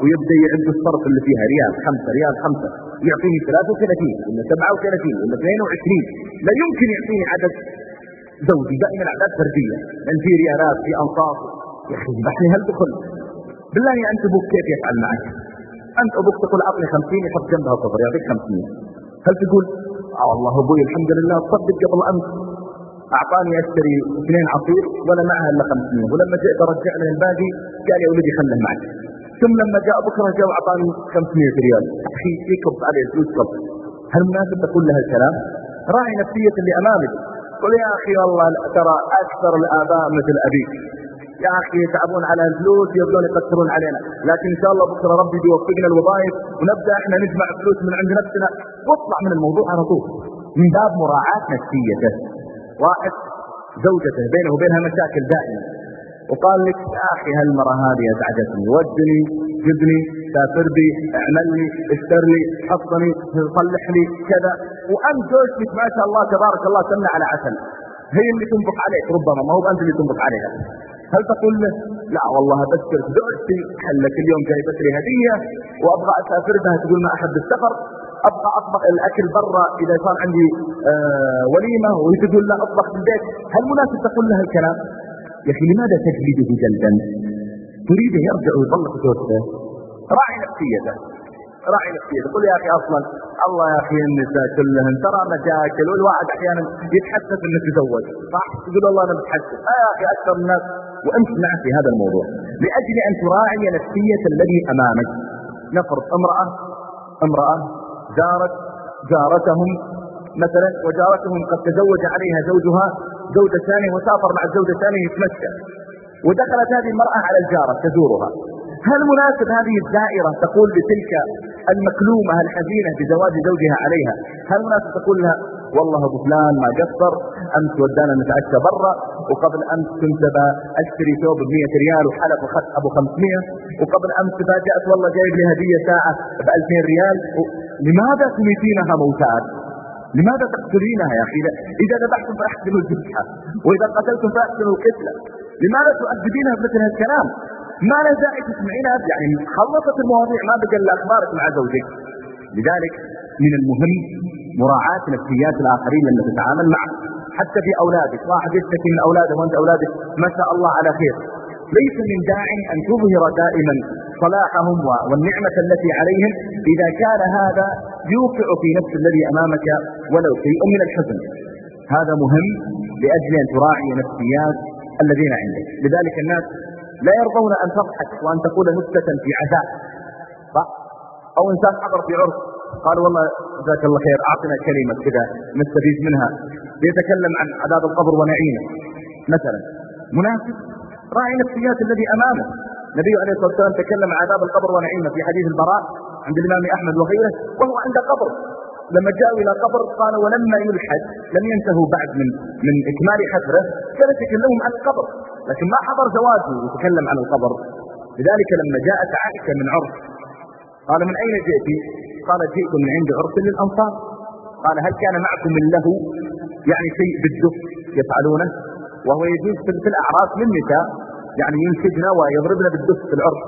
ويبدأ يعد الصرف اللي فيها ريال خمسة ريال خمسة. يعطيني 33 ولا 37 ولا 22 لا يمكن يعطيني عدد زوجي دائما أعداد فردية. لأن في ريالات في أنصاف يا أخي بحني هل بالله أنت أبوك كيف يفعل معك؟ أنت أبوك تقول أعطني 50 يحط جنبها صفر يعطيك 50 هل تقول آه والله أبوي الحمد لله تصدق قبل أمس أعطاني أشتري اثنين عصير ولا معها إلا 500 ولما جئت ارجع له الباقي قال يا ولدي خله معك. ثم لما جاء بكره جاء وأعطاني 500 ريال. أخي يكب عليه فلوس كب هل مناسب تقول له الكلام؟ راعي نفسية اللي أمامك. قل يا أخي والله ترى أكثر الآباء مثل أبيك. يا أخي يتعبون على الفلوس يبدون يقصرون علينا. لكن إن شاء الله بكرة ربي بيوفقنا الوظائف ونبدأ إحنا نجمع فلوس من عند نفسنا. واطلع من الموضوع على طول. من باب مراعاة نفسيته. واحد زوجته بينه وبينها مشاكل دائما وقال لك يا أخي هالمره هذه أزعجتني. ودني جبني سافر بي اعمل لي اشتر لي حصني صلح لي كذا. وانت زوجتك ما شاء الله تبارك الله سمنه على عسل. هي اللي تنبق عليك ربما ما هو انت اللي تنبق عليها. هل تقول له لا والله بذكر زوجتي خلك اليوم جايبت لي هدية وأبغى اسافر بها تقول ما أحب السفر أبغى أطبخ الأكل برا إذا صار عندي آه وليمة وهي تقول لا أطبخ في البيت. هل مناسب تقول لها الكلام يا أخي لماذا تجلده جلدا؟ تريده يرجع ويطلق زوجته راعي نفسيته راعي نفسيته. تقول يا أخي أصلا الله يا أخي النساء كلهن ترى مشاكل والواحد أحيانا يتحسس إنه تزوج صح؟ تقول والله أنا متحسس. آه يا أخي أكثر الناس وأنت معه في هذا الموضوع. لأجل أن تراعي نفسية الذي أمامك. نفرض امرأة امرأة زارت جارتهم مثلا وجارتهم قد تزوج عليها زوجها زوجة ثانية وسافر مع الزوجة الثانية يتمشى. ودخلت هذه المرأة على الجارة تزورها. هل مناسب هذه الزائرة تقول لتلك المكلومة الحزينة بزواج زوجها عليها؟ هل مناسب تقول لها والله ابو فلان ما قصر امس ودانا نتعشى برا وقبل أمس كنت أشتري ثوب ب 100 ريال وحلق اخذت أبو 500 وقبل أمس تفاجأت والله جايب لي هدية ساعة ب 2000 ريال. و... لماذا تميتينها موتات؟ لماذا تقتلينها يا أخي؟ إذا ذبحتم فأحسنوا الذبحة وإذا قتلتم فأحسنوا القتلة. لماذا تؤدبينها بمثل هذا الكلام؟ ما لا داعي تسمعينها يعني خلصت المواضيع ما بقى إلا أخبارك مع زوجك. لذلك من المهم مراعاة نفسيات الآخرين لما تتعامل معه. حتى في أولادك. واحد يشتكي من أولاده وأنت أولادك ما شاء الله على خير. ليس من داع أن تظهر دائما صلاحهم والنعمة التي عليهم. إذا كان هذا يوقع في نفس الذي أمامك ولو شيء من الحزن. هذا مهم لأجل أن تراعي نفسيات الذين عندك. لذلك الناس لا يرضون أن تضحك وأن تقول نكتة في عزاء؟ أو إنسان حضر في عرس قال والله جزاك الله خير أعطنا كلمة كذا نستفيد منها. يتكلم عن عذاب القبر ونعيمه. مثلا مناسب راعي نفسيات الذي أمامه. النبي عليه الصلاة والسلام تكلم عن عذاب القبر ونعيمه في حديث البراء عند الإمام أحمد وغيره وهو عند قبر. لما جاءوا إلى قبر قال ولما يلحد لم ينتهوا بعد من من إكمال حفرة كان يتكلمهم عن القبر. لكن ما حضر زواجه يتكلم عن القبر. لذلك لما جاءت عائشة من عرس قال من أين جئت؟ قال جئت من عند عرس للأنصار. قال هل كان معكم له يعني شيء بالدف يفعلونه؟ وهو يجوز في الأعراس للنساء يعني ينشدن ويضربن بالدف في العرس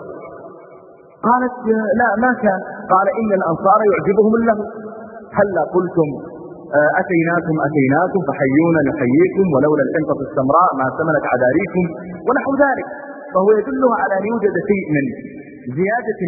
قالت لا ما كان. قال إن الأنصار يعجبهم اللهو هلا قلتم آه، أتيناكم أتيناكم فحيونا نحييكم ولولا الحنطة السمراء ما سمنت عذاريكم ونحو ذلك. فهو يدلها على أن يوجد شيء من زيادة